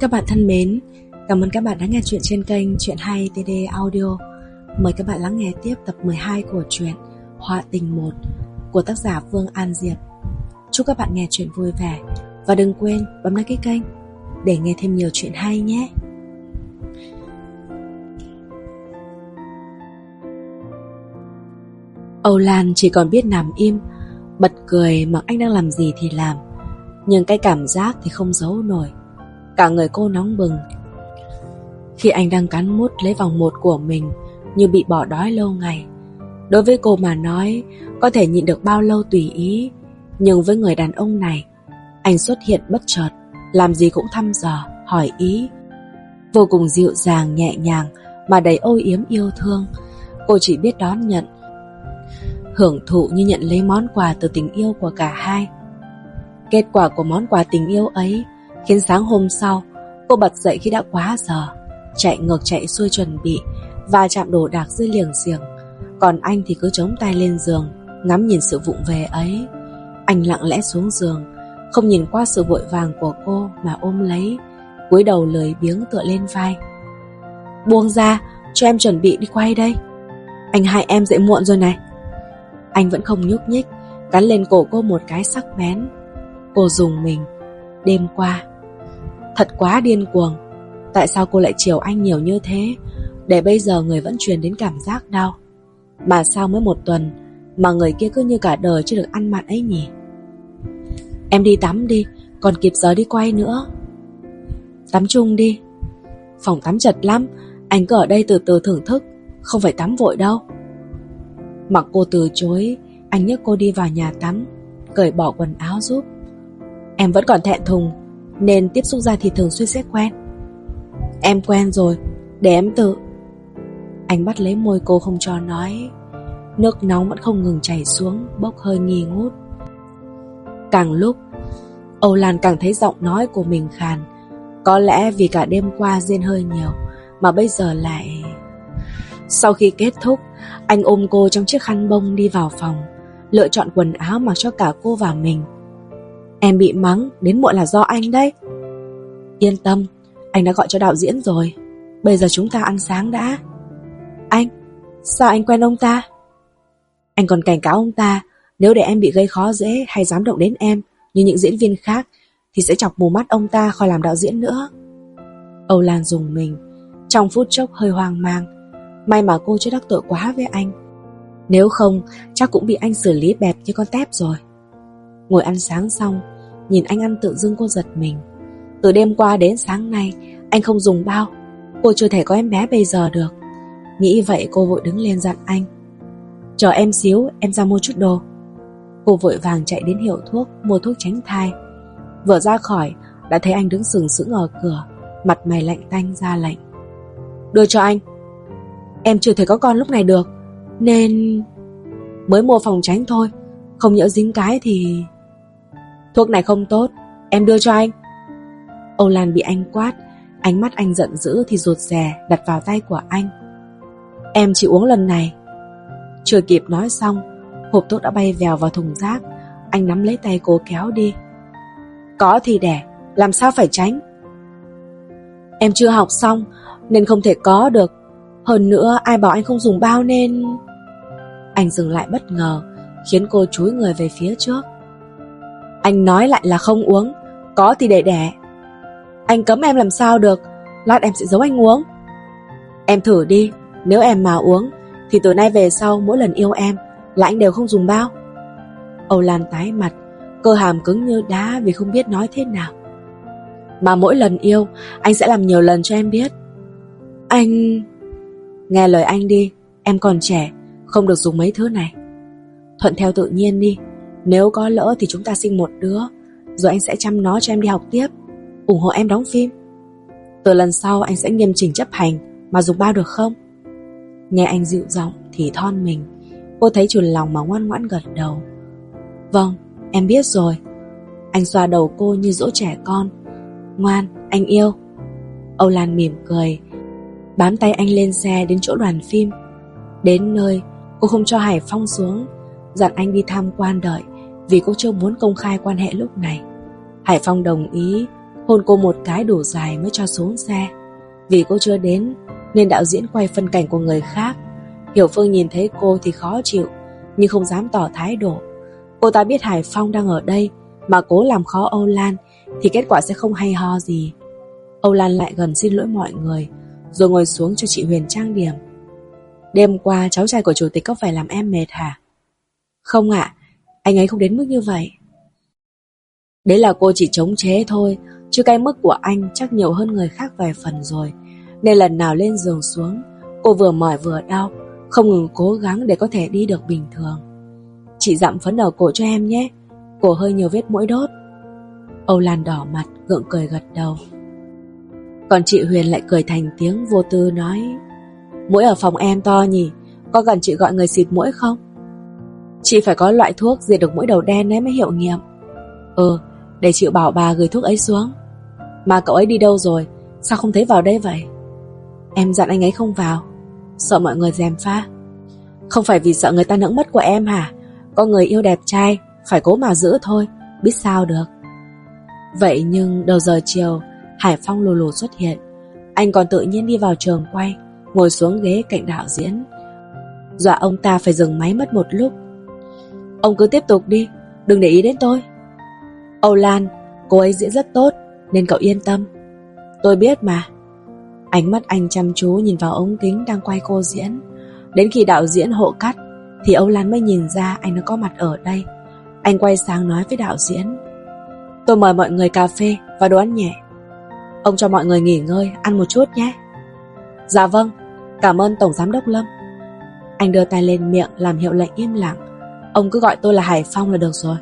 Các bạn thân mến, cảm ơn các bạn đã nghe chuyện trên kênh Chuyện Hay TD Audio. Mời các bạn lắng nghe tiếp tập 12 của truyện Họa Tình 1 của tác giả Vương An Diệp. Chúc các bạn nghe chuyện vui vẻ và đừng quên bấm đăng ký kênh để nghe thêm nhiều chuyện hay nhé. Âu Lan chỉ còn biết nằm im, bật cười mặc anh đang làm gì thì làm. Nhưng cái cảm giác thì không giấu nổi. Cả người cô nóng bừng. Khi anh đang cắn mút lấy vòng một của mình Như bị bỏ đói lâu ngày Đối với cô mà nói Có thể nhịn được bao lâu tùy ý. Nhưng với người đàn ông này Anh xuất hiện bất chợt Làm gì cũng thăm dò, hỏi ý. Vô cùng dịu dàng, nhẹ nhàng Mà đầy ôi yếm yêu thương. Cô chỉ biết đón nhận Hưởng thụ như nhận lấy món quà từ tình yêu của cả hai. Kết quả của món quà tình yêu ấy Khiến sáng hôm sau, Cô bật dậy khi đã quá giờ, Chạy ngược chạy xuôi chuẩn bị Và chạm đồ đạc dưới liềng xiềng. Còn anh thì cứ chống tay lên giường, Ngắm nhìn sự vụng về ấy. Anh lặng lẽ xuống giường, Không nhìn qua sự vội vàng của cô Mà ôm lấy, cúi đầu lười biếng tựa lên vai. Buông ra, Cho em chuẩn bị đi quay đây. Anh hai em dậy muộn rồi này. Anh vẫn không nhúc nhích, Cắn lên cổ cô một cái sắc bén. Cô dùng mình. Đêm qua Thật quá điên cuồng. Tại sao cô lại chiều anh nhiều như thế? Để bây giờ người vẫn truyền đến cảm giác đau. Mà sao mới một tuần Mà người kia cứ như cả đời chưa được ăn mặn ấy nhỉ? Em đi tắm đi, Còn kịp giờ đi quay nữa. Tắm chung đi. Phòng tắm chật lắm, Anh cứ ở đây từ từ thưởng thức, Không phải tắm vội đâu. Mặc cô từ chối, Anh nhấc cô đi vào nhà tắm, Cởi bỏ quần áo giúp. Em vẫn còn thẹn thùng nên tiếp xúc ra thì thường xuyên sẽ quen. Em quen rồi, Để em tự. Anh bắt lấy môi cô không cho nói. Nước nóng vẫn không ngừng chảy xuống, Bốc hơi nghi ngút. Càng lúc, Âu Lan càng thấy giọng nói của mình khàn. Có lẽ vì cả đêm qua riêng hơi nhiều, Mà bây giờ lại Sau khi kết thúc, Anh ôm cô trong chiếc khăn bông đi vào phòng, Lựa chọn quần áo mặc cho cả cô và mình. Em bị mắng, đến muộn là do anh đấy. Yên tâm, anh đã gọi cho đạo diễn rồi. Bây giờ chúng ta ăn sáng đã. Anh, sao anh quen ông ta? Anh còn cảnh cáo ông ta, nếu để em bị gây khó dễ hay dám động đến em, như những diễn viên khác, thì sẽ chọc mù mắt ông ta khỏi làm đạo diễn nữa. Âu Lan dùng mình, trong phút chốc hơi hoang mang. May mà cô chưa đắc tội quá với anh. Nếu không, chắc cũng bị anh xử lý bẹp như con tép rồi. Ngồi ăn sáng xong, Nhìn anh ăn tự dưng cô giật mình. Từ đêm qua đến sáng nay, Anh không dùng bao. Cô chưa thể có em bé bây giờ được. Nghĩ vậy cô vội đứng lên dặn anh. Chờ em xíu, em ra mua chút đồ. Cô vội vàng chạy đến hiệu thuốc, Mua thuốc tránh thai. Vừa ra khỏi, đã thấy anh đứng sừng sững ở cửa, Mặt mày lạnh tanh ra lệnh Đưa cho anh. Em chưa thể có con lúc này được, Nên Mới mua phòng tránh thôi. Không nhỡ dính cái thì Thuốc này không tốt, Em đưa cho anh. Âu Lan bị anh quát, Ánh mắt anh giận dữ thì rụt rè đặt vào tay của anh. Em chỉ uống lần này. Chưa kịp nói xong, Hộp thuốc đã bay vèo vào thùng rác. Anh nắm lấy tay cô kéo đi. Có thì đẻ, Làm sao phải tránh? Em chưa học xong, Nên không thể có được. Hơn nữa, ai bảo anh không dùng bao nên Anh dừng lại bất ngờ, Khiến cô chúi người về phía trước anh nói lại là không uống. Có thì để đẻ. Anh cấm em làm sao được? Lát em sẽ giấu anh uống. Em thử đi. Nếu em mà uống, Thì từ nay về sau mỗi lần yêu em Là anh đều không dùng bao. Âu Lan tái mặt, Cơ hàm cứng như đá vì không biết nói thế nào. Mà mỗi lần yêu, Anh sẽ làm nhiều lần cho em biết. Anh... Nghe lời anh đi, Em còn trẻ, Không được dùng mấy thứ này. Thuận theo tự nhiên đi nếu có lỡ thì chúng ta sinh một đứa, Rồi anh sẽ chăm nó cho em đi học tiếp, ủng hộ em đóng phim. Từ lần sau anh sẽ nghiêm chỉnh chấp hành, Mà dùng bao được không? Nghe anh dịu giọng thì thon mình, Cô thấy chuồn lòng mà ngoan ngoãn gật đầu. Vâng em biết rồi. Anh xoa đầu cô như dỗ trẻ con. Ngoan, anh yêu. Âu Lan mỉm cười, Bám tay anh lên xe đến chỗ đoàn phim. Đến nơi, Cô không cho Hải Phong xuống, Dặn anh đi tham quan đợi. Vì cô chưa muốn công khai quan hệ lúc này. Hải Phong đồng ý Hôn cô một cái đủ dài mới cho xuống xe. Vì cô chưa đến Nên đạo diễn quay phân cảnh của người khác. Hiểu Phương nhìn thấy cô thì khó chịu Nhưng không dám tỏ thái độ. Cô ta biết Hải Phong đang ở đây Mà cố làm khó Âu Lan Thì kết quả sẽ không hay ho gì. Âu Lan lại gần xin lỗi mọi người Rồi ngồi xuống cho chị Huyền trang điểm. Đêm qua cháu trai của chủ tịch có phải làm em mệt hả? Không ạ, anh ấy không đến mức như vậy. Đấy là cô chỉ chống chế thôi, chứ cái mức của anh chắc nhiều hơn người khác vài phần rồi. Nên lần nào lên giường xuống, cô vừa mỏi vừa đau, không ngừng cố gắng để có thể đi được bình thường. Chị dặm phấn đầu cổ cho em nhé, cổ hơi nhiều vết mũi đốt. Âu Lan đỏ mặt, gượng cười gật đầu. Còn chị Huyền lại cười thành tiếng vô tư nói Mũi ở phòng em to nhỉ Có cần chị gọi người xịt mũi không Chị phải có loại thuốc diệt được mũi đầu đen ấy mới hiệu nghiệm. Ừ Để chị bảo bà gửi thuốc ấy xuống. Mà cậu ấy đi đâu rồi? Sao không thấy vào đây vậy? Em dặn anh ấy không vào. Sợ mọi người dèm pha. Không phải vì sợ người ta nẫng mất của em hả? Có người yêu đẹp trai, Phải cố mà giữ thôi, Biết sao được. Vậy nhưng đầu giờ chiều, Hải Phong lù lù xuất hiện. Anh còn tự nhiên đi vào trường quay, Ngồi xuống ghế cạnh đạo diễn. Dọa ông ta phải dừng máy mất một lúc Ông cứ tiếp tục đi, Đừng để ý đến tôi. Âu Lan, Cô ấy diễn rất tốt, Nên cậu yên tâm. Tôi biết mà. Ánh mắt anh chăm chú nhìn vào ống kính đang quay cô diễn. Đến khi đạo diễn hộ cắt, Thì Âu Lan mới nhìn ra anh đã có mặt ở đây. Anh quay sang nói với đạo diễn. Tôi mời mọi người cà phê và đồ ăn nhẹ. Ông cho mọi người nghỉ ngơi, Ăn một chút nhé. Dạ vâng Cảm ơn Tổng Giám Đốc Lâm. Anh đưa tay lên miệng làm hiệu lệnh im lặng. Ông cứ gọi tôi là Hải Phong là được rồi.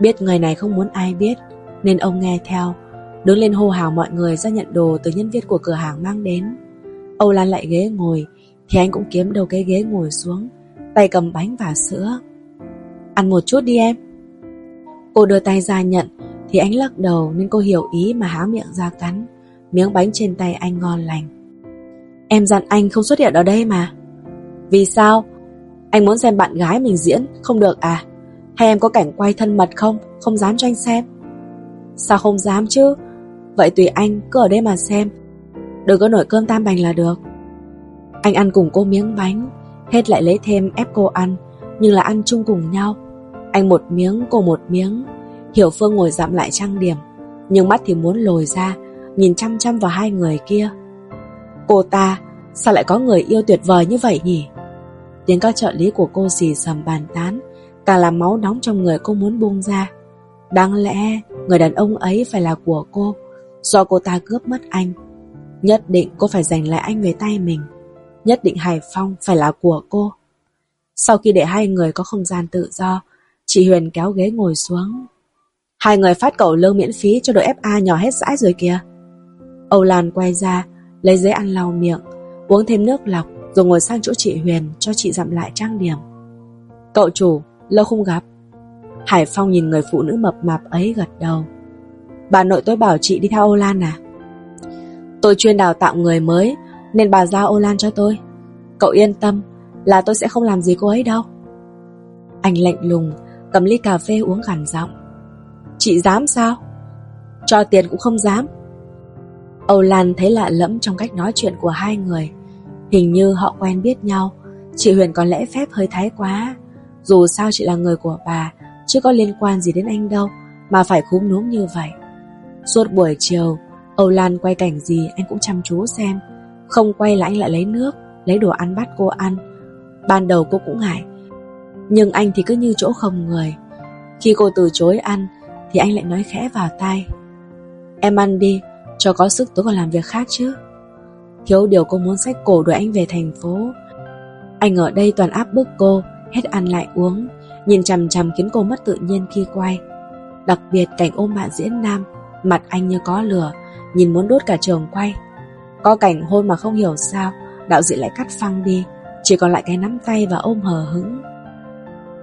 Biết người này không muốn ai biết, Nên ông nghe theo, Đứng lên hô hào mọi người ra nhận đồ Từ nhân viên của cửa hàng mang đến. Âu Lan lại ghế ngồi, Thì anh cũng kiếm đầu cái ghế ngồi xuống, Tay cầm bánh và sữa. Ăn một chút đi em. Cô đưa tay ra nhận, Thì anh lắc đầu nên cô hiểu ý mà há miệng ra cắn. Miếng bánh trên tay anh ngon lành. Em dặn anh không xuất hiện ở đây mà. Vì sao? Anh muốn xem bạn gái mình diễn, Không được à? Hay em có cảnh quay thân mật không? Không dám cho anh xem. Sao không dám chứ? Vậy tùy anh, cứ ở đây mà xem. Đừng có nổi cơm tam bành là được. Anh ăn cùng cô miếng bánh, Hết lại lấy thêm ép cô ăn, Nhưng là ăn chung cùng nhau. Anh một miếng, cô một miếng. Hiểu Phương ngồi dặm lại trang điểm, Nhưng mắt thì muốn lồi ra, Nhìn chăm chăm vào hai người kia. Cô ta, Sao lại có người yêu tuyệt vời như vậy nhỉ? Tiếng các trợ lý của cô xì sầm bàn tán. Càng làm máu nóng trong người cô muốn buông ra. Đáng lẽ Người đàn ông ấy phải là của cô. Do cô ta cướp mất anh, Nhất định cô phải giành lại anh về tay mình. Nhất định Hải Phong phải là của cô. Sau khi để hai người có không gian tự do, Chị Huyền kéo ghế ngồi xuống. Hai người phát cậu lương miễn phí cho đội FA nhỏ hết dãi rồi kìa. Âu Lan quay ra, Lấy giấy ăn lau miệng, Uống thêm nước lọc. Rồi ngồi sang chỗ chị Huyền Cho chị dặm lại trang điểm. Cậu chủ, lâu không gặp. Hải Phong nhìn người phụ nữ mập mạp ấy gật đầu. Bà nội tôi bảo chị đi theo Âu Lan à? Tôi chuyên đào tạo người mới Nên bà giao Âu Lan cho tôi. Cậu yên tâm Là tôi sẽ không làm gì cô ấy đâu. Anh lạnh lùng Cầm ly cà phê uống gằn giọng. Chị dám sao? Cho tiền cũng không dám. Âu Lan thấy lạ lẫm trong cách nói chuyện của hai người. Hình như họ quen biết nhau. Chị Huyền có lẽ phép hơi thái quá. Dù sao chị là người của bà Chứ có liên quan gì đến anh đâu, Mà phải khúm núm như vậy. Suốt buổi chiều, Âu Lan quay cảnh gì anh cũng chăm chú xem. Không quay là anh lại lấy nước, Lấy đồ ăn bắt cô ăn. Ban đầu cô cũng ngại, Nhưng anh thì cứ như chỗ không người. Khi cô từ chối ăn, Thì anh lại nói khẽ vào tai. Em ăn đi, cho có sức tôi còn làm việc khác chứ. Thiếu điều cô muốn sách cổ đuổi anh về thành phố. Anh ở đây toàn áp bức cô, Hết ăn lại uống, Nhìn chằm chằm khiến cô mất tự nhiên khi quay. Đặc biệt cảnh ôm bạn diễn nam, Mặt anh như có lửa, Nhìn muốn đốt cả trường quay. Có cảnh hôn mà không hiểu sao, Đạo diễn lại cắt phăng đi, Chỉ còn lại cái nắm tay và ôm hờ hững.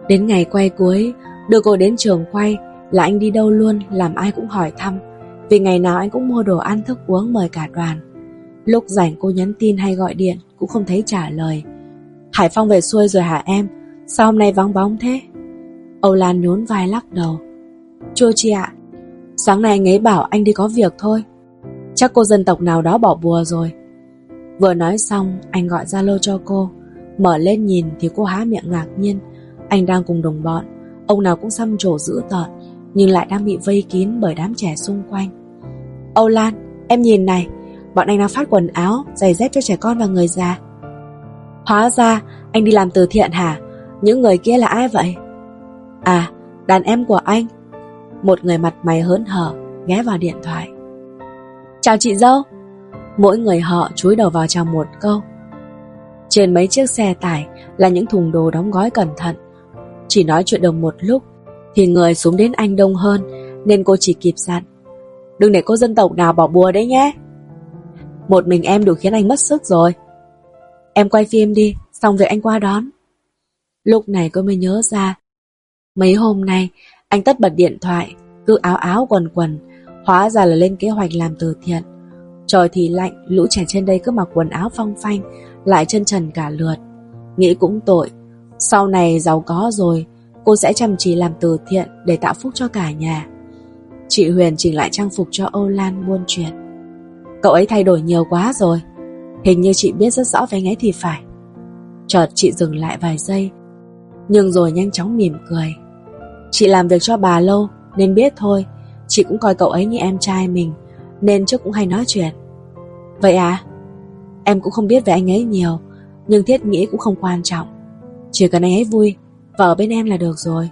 Đến ngày quay cuối, Đưa cô đến trường quay, Là anh đi đâu luôn, Làm ai cũng hỏi thăm. Vì ngày nào anh cũng mua đồ ăn thức uống mời cả đoàn. Lúc rảnh cô nhắn tin hay gọi điện, Cũng không thấy trả lời. Hải Phong về xuôi rồi hả em? Sao hôm nay vắng bóng thế? Âu Lan nhún vai lắc đầu. Chưa chị ạ. Sáng nay anh ấy bảo anh đi có việc thôi. Chắc cô dân tộc nào đó bỏ bùa rồi. Vừa nói xong, Anh gọi Zalo cho cô. Mở lên nhìn thì cô há miệng ngạc nhiên. Anh đang cùng đồng bọn. Ông nào cũng xăm trổ dữ tợn, Nhưng lại đang bị vây kín bởi đám trẻ xung quanh. Âu Lan, Em nhìn này. Bọn anh đang phát quần áo, Giày dép cho trẻ con và người già. Hóa ra, anh đi làm từ thiện hả? Những người kia là ai vậy? À đàn em của anh. Một người mặt mày hớn hở, Ghé vào điện thoại. Chào chị dâu. Mỗi người họ chúi đầu vào chào một câu. Trên mấy chiếc xe tải Là những thùng đồ đóng gói cẩn thận. Chỉ nói chuyện được một lúc, Thì người xuống đến anh đông hơn, Nên cô chỉ kịp dặn. Đừng để cô dân tộc nào bỏ bùa đấy nhé. Một mình em đủ khiến anh mất sức rồi. Em quay phim đi, Xong việc anh qua đón. Lúc này cô mới nhớ ra, Mấy hôm nay, Anh tất bật điện thoại, Cứ áo áo quần quần, Hóa ra là lên kế hoạch làm từ thiện. Trời thì lạnh, Lũ trẻ trên đây cứ mặc quần áo phong phanh, Lại chân trần cả lượt. Nghĩ cũng tội, Sau này giàu có rồi, Cô sẽ chăm chỉ làm từ thiện Để tạo phúc cho cả nhà. Chị Huyền chỉnh lại trang phục cho Âu Lan buôn chuyện. Cậu ấy thay đổi nhiều quá rồi. Hình như chị biết rất rõ về anh ấy thì phải. Chợt chị dừng lại vài giây, Nhưng rồi nhanh chóng mỉm cười. Chị làm việc cho bà lâu, Nên biết thôi, Chị cũng coi cậu ấy như em trai mình, Nên trước cũng hay nói chuyện. Vậy à? Em cũng không biết về anh ấy nhiều, Nhưng thiết nghĩ cũng không quan trọng. Chỉ cần anh ấy vui, Và ở bên em là được rồi.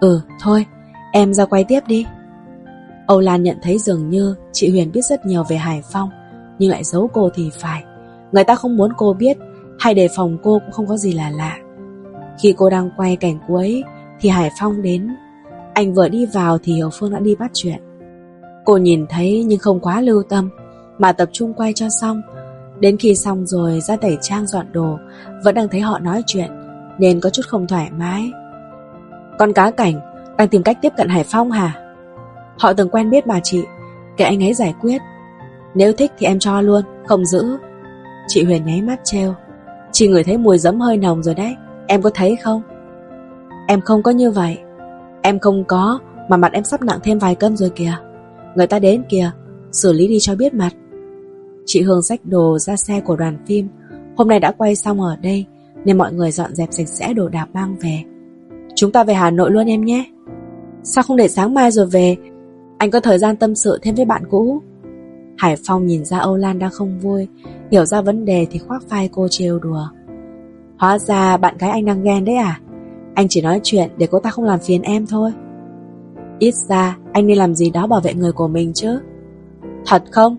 Ừ thôi, Em ra quay tiếp đi. Âu Lan nhận thấy dường như chị Huyền biết rất nhiều về Hải Phong, Nhưng lại giấu cô thì phải. Người ta không muốn cô biết, Hay đề phòng cô cũng không có gì là lạ. Khi cô đang quay cảnh cuối Thì Hải Phong đến. Anh vừa đi vào thì Hiểu Phương đã đi bắt chuyện. Cô nhìn thấy nhưng không quá lưu tâm, Mà tập trung quay cho xong. Đến khi xong rồi, ra tẩy trang dọn đồ, Vẫn đang thấy họ nói chuyện, Nên có chút không thoải mái. Con cá cảnh, Đang tìm cách tiếp cận Hải Phong hả? Họ từng quen biết bà chị. Kệ anh ấy giải quyết. Nếu thích thì em cho luôn, không giữ. Chị Huyền nháy mắt treo Chị ngửi thấy mùi giấm hơi nồng rồi đấy. Em có thấy không? Em không có như vậy. Em không có mà mặt em sắp nặng thêm vài cân rồi kìa. Người ta đến kìa. Xử lý đi cho biết mặt. Chị Hương xách đồ ra xe của đoàn phim. Hôm nay đã quay xong ở đây Nên mọi người dọn dẹp sạch sẽ đồ đạc mang về. Chúng ta về Hà Nội luôn em nhé. Sao không để sáng mai rồi về? Anh có thời gian tâm sự thêm với bạn cũ? Hải Phong nhìn ra Âu Lan đang không vui, Hiểu ra vấn đề thì khoác vai cô trêu đùa. Hóa ra bạn gái anh đang ghen đấy à? Anh chỉ nói chuyện để cô ta không làm phiền em thôi. Ít ra, anh nên làm gì đó bảo vệ người của mình chứ. Thật không?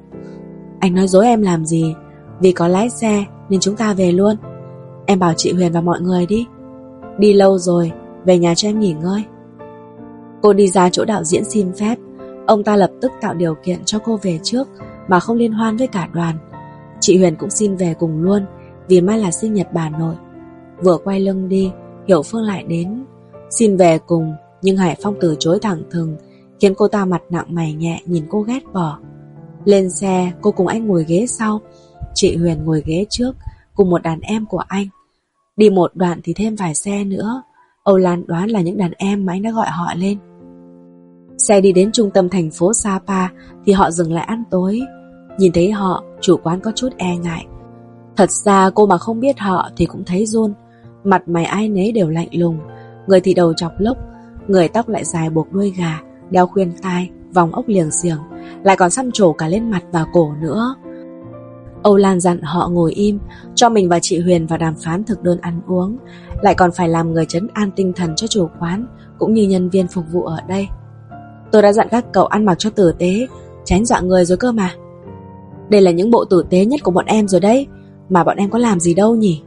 Anh nói dối em làm gì? Vì có lái xe nên chúng ta về luôn. Em bảo chị Huyền và mọi người đi. Đi lâu rồi, Về nhà cho em nghỉ ngơi. Cô đi ra chỗ đạo diễn xin phép. Ông ta lập tức tạo điều kiện cho cô về trước, Mà không liên hoan với cả đoàn. Chị Huyền cũng xin về cùng luôn, Vì mai là sinh nhật bà nội. Vừa quay lưng đi, Hiểu Phương lại đến. Xin về cùng, Nhưng Hải Phong từ chối thẳng thừng, Khiến cô ta mặt nặng mày nhẹ nhìn cô ghét bỏ. Lên xe, cô cùng anh ngồi ghế sau. Chị Huyền ngồi ghế trước, Cùng một đàn em của anh. Đi một đoạn thì thêm vài xe nữa. Âu Lan đoán là những đàn em mà anh đã gọi họ lên. Xe đi đến trung tâm thành phố Sapa thì họ dừng lại ăn tối. Nhìn thấy họ, chủ quán có chút e ngại. Thật ra cô mà không biết họ thì cũng thấy run. Mặt mày ai nấy đều lạnh lùng, người thì đầu chọc lốc, người tóc lại dài buộc đuôi gà, đeo khuyên tai, vòng ốc liềng xiềng, lại còn xăm trổ cả lên mặt và cổ nữa. Âu Lan dặn họ ngồi im, cho mình và chị Huyền vào đàm phán thực đơn ăn uống, lại còn phải làm người chấn an tinh thần cho chủ quán, cũng như nhân viên phục vụ ở đây. Tôi đã dặn các cậu ăn mặc cho tử tế, Tránh dọa người rồi cơ mà. Đây là những bộ tử tế nhất của bọn em rồi đấy, Mà bọn em có làm gì đâu nhỉ?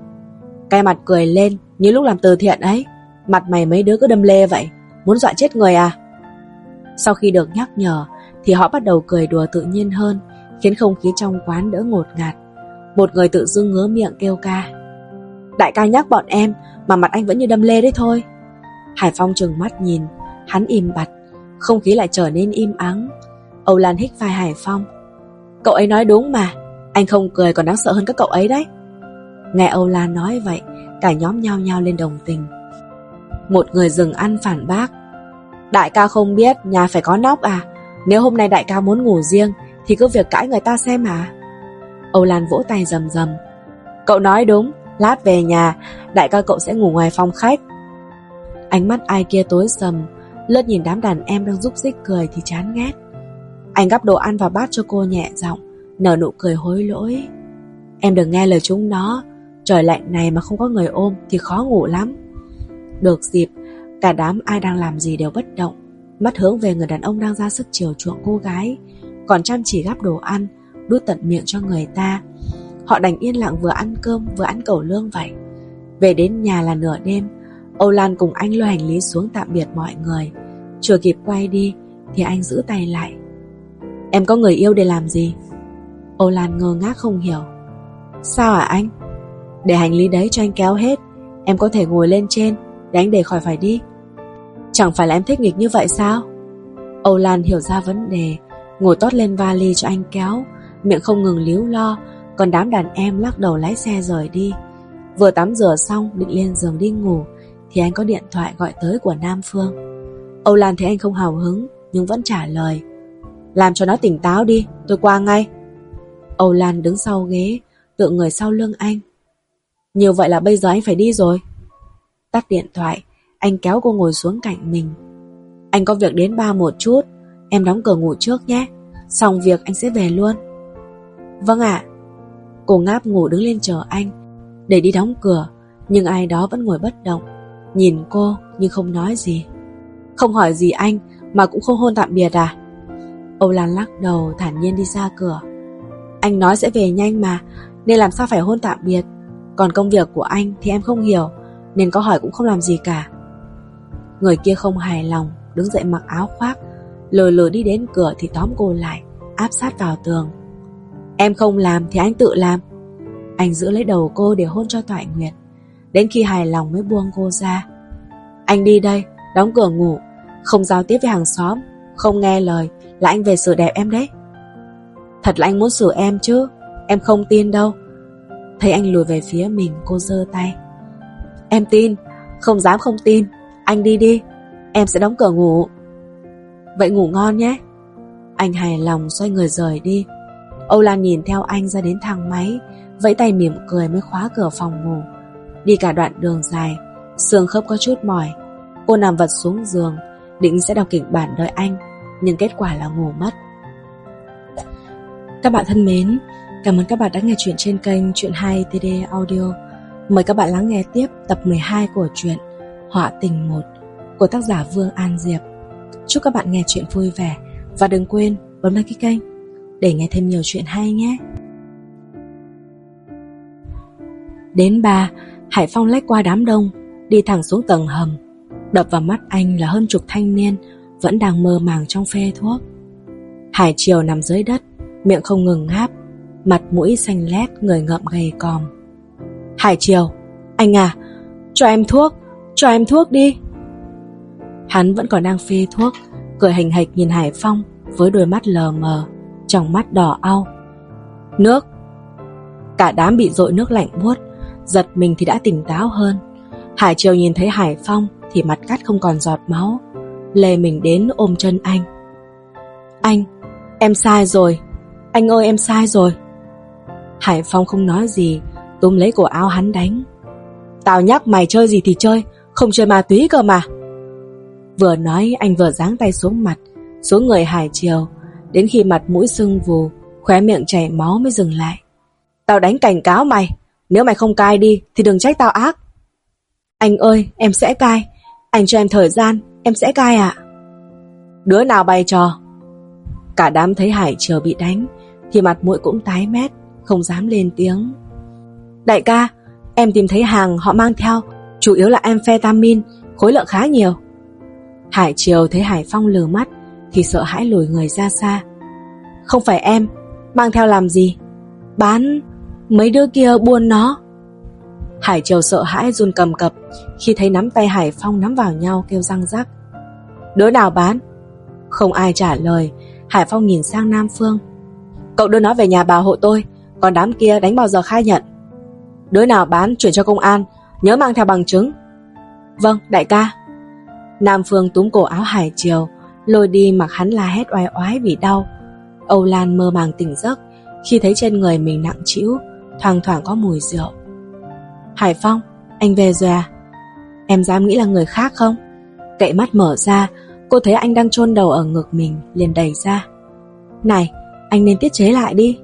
Cái mặt cười lên Như lúc làm từ thiện ấy. Mặt mày mấy đứa cứ đâm lê vậy, Muốn dọa chết người à? Sau khi được nhắc nhở, Thì họ bắt đầu cười đùa tự nhiên hơn, Khiến không khí trong quán đỡ ngột ngạt. Một người tự dưng ngứa miệng kêu ca. Đại ca nhắc bọn em Mà mặt anh vẫn như đâm lê đấy thôi. Hải Phong trừng mắt nhìn, Hắn im bặt không khí lại trở nên im ắng. Âu Lan hít vai Hải Phong. Cậu ấy nói đúng mà, Anh không cười còn đáng sợ hơn các cậu ấy đấy. Nghe Âu Lan nói vậy, Cả nhóm nhao nhao lên đồng tình. Một người dừng ăn phản bác. Đại ca không biết nhà phải có nóc à Nếu hôm nay đại ca muốn ngủ riêng Thì cứ việc cãi người ta xem à. Âu Lan vỗ tay rầm rầm. Cậu nói đúng, Lát về nhà, Đại ca cậu sẽ ngủ ngoài phòng khách. Ánh mắt ai kia tối sầm Lướt nhìn đám đàn em đang giúp xích cười Thì chán ghét. Anh gắp đồ ăn vào bát cho cô nhẹ giọng, Nở nụ cười hối lỗi. Em đừng nghe lời chúng nó, Trời lạnh này mà không có người ôm Thì khó ngủ lắm. Được dịp, Cả đám ai đang làm gì đều bất động Mắt hướng về người đàn ông đang ra sức chiều chuộng cô gái, Còn chăm chỉ gắp đồ ăn, Đút tận miệng cho người ta. Họ đành yên lặng vừa ăn cơm vừa ăn cẩu lương vậy. Về đến nhà là nửa đêm Âu Lan cùng anh lôi hành lý xuống tạm biệt mọi người. Chưa kịp quay đi, Thì anh giữ tay lại. Em có người yêu để làm gì? Âu Lan ngơ ngác không hiểu. Sao à anh? Để hành lý đấy cho anh kéo hết, Em có thể ngồi lên trên, Để anh để khỏi phải đi. Chẳng phải là em thích nghịch như vậy sao? Âu Lan hiểu ra vấn đề, Ngồi tót lên vali cho anh kéo, Miệng không ngừng líu lo, Còn đám đàn em lắc đầu lái xe rời đi. Vừa tắm rửa xong, định lên giường đi ngủ thì anh có điện thoại gọi tới của Nam Phương. Âu Lan thấy anh không hào hứng, Nhưng vẫn trả lời. Làm cho nó tỉnh táo đi, Tôi qua ngay. Âu Lan đứng sau ghế, Tựa người sau lưng anh. Nhiều vậy là bây giờ anh phải đi rồi. Tắt điện thoại, Anh kéo cô ngồi xuống cạnh mình. Anh có việc đến ba một chút, Em đóng cửa ngủ trước nhé. Xong việc anh sẽ về luôn. Vâng ạ. Cô ngáp ngủ đứng lên chờ anh, Để đi đóng cửa, Nhưng ai đó vẫn ngồi bất động. Nhìn cô, nhưng không nói gì. Không hỏi gì anh, Mà cũng không hôn tạm biệt à? Âu Lan lắc đầu, thản nhiên đi ra cửa. Anh nói sẽ về nhanh mà, Nên làm sao phải hôn tạm biệt? Còn công việc của anh thì em không hiểu, Nên có hỏi cũng không làm gì cả. Người kia không hài lòng, Đứng dậy mặc áo khoác Lừa lừa đi đến cửa thì tóm cô lại, Áp sát vào tường. Em không làm thì anh tự làm. Anh giữ lấy đầu cô để hôn cho Toại Nguyệt. Đến khi hài lòng mới buông cô ra. Anh đi đây, Đóng cửa ngủ, Không giao tiếp với hàng xóm, Không nghe lời là anh về sửa đẹp em đấy. Thật là anh muốn sửa em chứ, Em không tin đâu. Thấy anh lùi về phía mình, cô giơ tay. Em tin, Không dám không tin, Anh đi đi, Em sẽ đóng cửa ngủ. Vậy ngủ ngon nhé. Anh hài lòng xoay người rời đi. Âu Lan nhìn theo anh ra đến thang máy, Vẫy tay mỉm cười mới khóa cửa phòng ngủ. Đi cả đoạn đường dài, Xương khớp có chút mỏi. Cô nằm vật xuống giường, Định sẽ đọc kịch bản đợi anh, Nhưng kết quả là ngủ mất. Các bạn thân mến, Cảm ơn các bạn đã nghe chuyện trên kênh Chuyện 2 TD Audio. Mời các bạn lắng nghe tiếp tập 12 của truyện Họa tình 1 của tác giả Vương An Diệp. Chúc các bạn nghe chuyện vui vẻ Và đừng quên bấm đăng ký kênh Để nghe thêm nhiều chuyện hay nhé. Đến 3 Hải Phong lách qua đám đông, Đi thẳng xuống tầng hầm. Đập vào mắt anh là hơn chục thanh niên, Vẫn đang mơ màng trong phê thuốc. Hải Triều nằm dưới đất, Miệng không ngừng ngáp, Mặt mũi xanh lét, người ngậm gầy còm. Hải Triều Anh à Cho em thuốc, Cho em thuốc đi. Hắn vẫn còn đang phê thuốc, Cười hình hạch nhìn Hải Phong Với đôi mắt lờ mờ, Trong mắt đỏ ao. Nước. Cả đám bị dội nước lạnh buốt Giật mình thì đã tỉnh táo hơn. Hải Triều nhìn thấy Hải Phong Thì mặt cắt không còn giọt máu, Lê mình đến ôm chân anh. Anh, Em sai rồi, Anh ơi em sai rồi. Hải Phong không nói gì, Túm lấy cổ áo hắn đánh. Tao nhắc mày chơi gì thì chơi, Không chơi ma túy cơ mà. Vừa nói, anh vừa giáng tay xuống mặt, Xuống người Hải Triều. Đến khi mặt mũi sưng vù, Khóe miệng chảy máu mới dừng lại. Tao đánh cảnh cáo mày. Nếu mày không cai đi, thì đừng trách tao ác. Anh ơi, em sẽ cai. Anh cho em thời gian, Em sẽ cai ạ. Đứa nào bày trò? Cả đám thấy Hải Triều bị đánh, Thì mặt mũi cũng tái mét, Không dám lên tiếng. Đại ca, Em tìm thấy hàng họ mang theo, Chủ yếu là amphetamine, Khối lượng khá nhiều. Hải Triều thấy Hải Phong lừa mắt, Thì sợ hãi lùi người ra xa. Không phải em, Mang theo làm gì? Bán. Mấy đứa kia buôn nó. Hải Triều sợ hãi run cầm cập Khi thấy nắm tay Hải Phong nắm vào nhau kêu răng rắc. Đứa nào bán? Không ai trả lời Hải Phong nhìn sang Nam Phương. Cậu đưa nó về nhà bà hộ tôi Còn đám kia đánh bao giờ khai nhận? Đứa nào bán chuyển cho công an Nhớ mang theo bằng chứng. Vâng đại ca. Nam Phương túm cổ áo Hải Triều, lôi đi mặc hắn la hét oai oái vì đau. Âu Lan mơ màng tỉnh giấc khi thấy trên người mình nặng trĩu, thoang thoảng có mùi rượu. Hải Phong, anh về rồi à? Em dám nghĩ là người khác không? Cậy mắt mở ra, cô thấy anh đang chôn đầu ở ngực mình, liền đẩy ra. Này, anh nên tiết chế lại đi.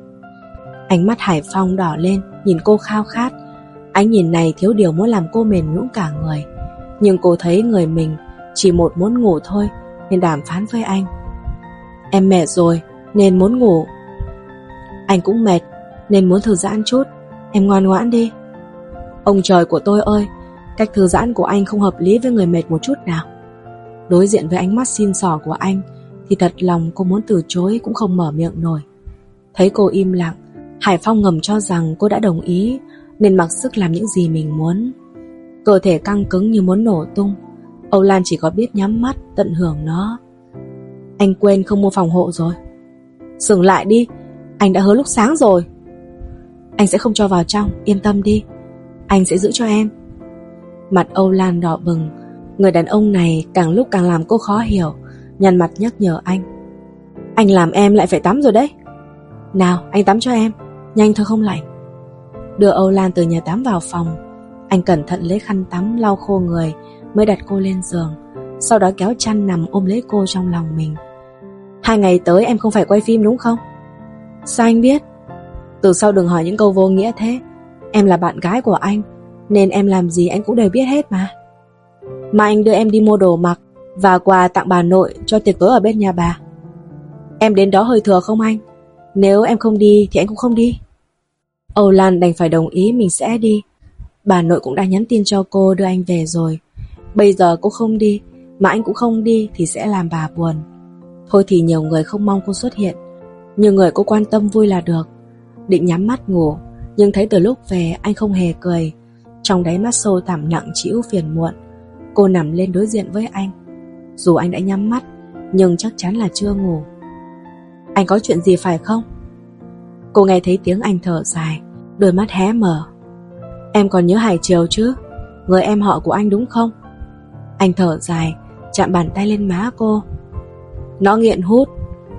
Ánh mắt Hải Phong đỏ lên, nhìn cô khao khát. Ánh nhìn này thiếu điều muốn làm cô mềm nhũn cả người. Nhưng cô thấy người mình chỉ một muốn ngủ thôi, nên đàm phán với anh. Em mệt rồi, nên muốn ngủ. Anh cũng mệt, nên muốn thư giãn chút. Em ngoan ngoãn đi. Ông trời của tôi ơi, cách thư giãn của anh không hợp lý với người mệt một chút nào. Đối diện với ánh mắt xin sỏ của anh, thì thật lòng cô muốn từ chối cũng không mở miệng nổi. Thấy cô im lặng, Hải Phong ngầm cho rằng cô đã đồng ý nên mặc sức làm những gì mình muốn. Cơ thể căng cứng như muốn nổ tung. Âu Lan chỉ có biết nhắm mắt tận hưởng nó. Anh quên không mua phòng hộ rồi. Dừng lại đi, anh đã hứa lúc sáng rồi. Anh sẽ không cho vào trong, yên tâm đi. Anh sẽ giữ cho em. Mặt Âu Lan đỏ bừng, người đàn ông này càng lúc càng làm cô khó hiểu, nhăn mặt nhắc nhở anh. Anh làm em lại phải tắm rồi đấy. Nào, anh tắm cho em. Nhanh thôi không lạnh Đưa Âu Lan từ nhà tắm vào phòng Anh cẩn thận lấy khăn tắm lau khô người Mới đặt cô lên giường Sau đó kéo chăn nằm ôm lấy cô trong lòng mình Hai ngày tới em không phải quay phim đúng không? Sao anh biết? Từ sau đừng hỏi những câu vô nghĩa thế Em là bạn gái của anh Nên em làm gì anh cũng đều biết hết mà Mà anh đưa em đi mua đồ mặc Và quà tặng bà nội cho tiệc tối ở bên nhà bà Em đến đó hơi thừa không anh? Nếu em không đi thì anh cũng không đi Âu Lan đành phải đồng ý mình sẽ đi. Bà nội cũng đã nhắn tin cho cô đưa anh về rồi. Bây giờ cô không đi, mà anh cũng không đi thì sẽ làm bà buồn. Thôi thì nhiều người không mong cô xuất hiện, nhiều người cô quan tâm vui là được. Định nhắm mắt ngủ, nhưng thấy từ lúc về anh không hề cười. Trong đáy mắt sâu thẳm nặng chịu phiền muộn. Cô nằm lên đối diện với anh. Dù anh đã nhắm mắt, nhưng chắc chắn là chưa ngủ. Anh có chuyện gì phải không? Cô nghe thấy tiếng anh thở dài Đôi mắt hé mở Em còn nhớ Hải Triều chứ Người em họ của anh đúng không Anh thở dài Chạm bàn tay lên má cô Nó nghiện hút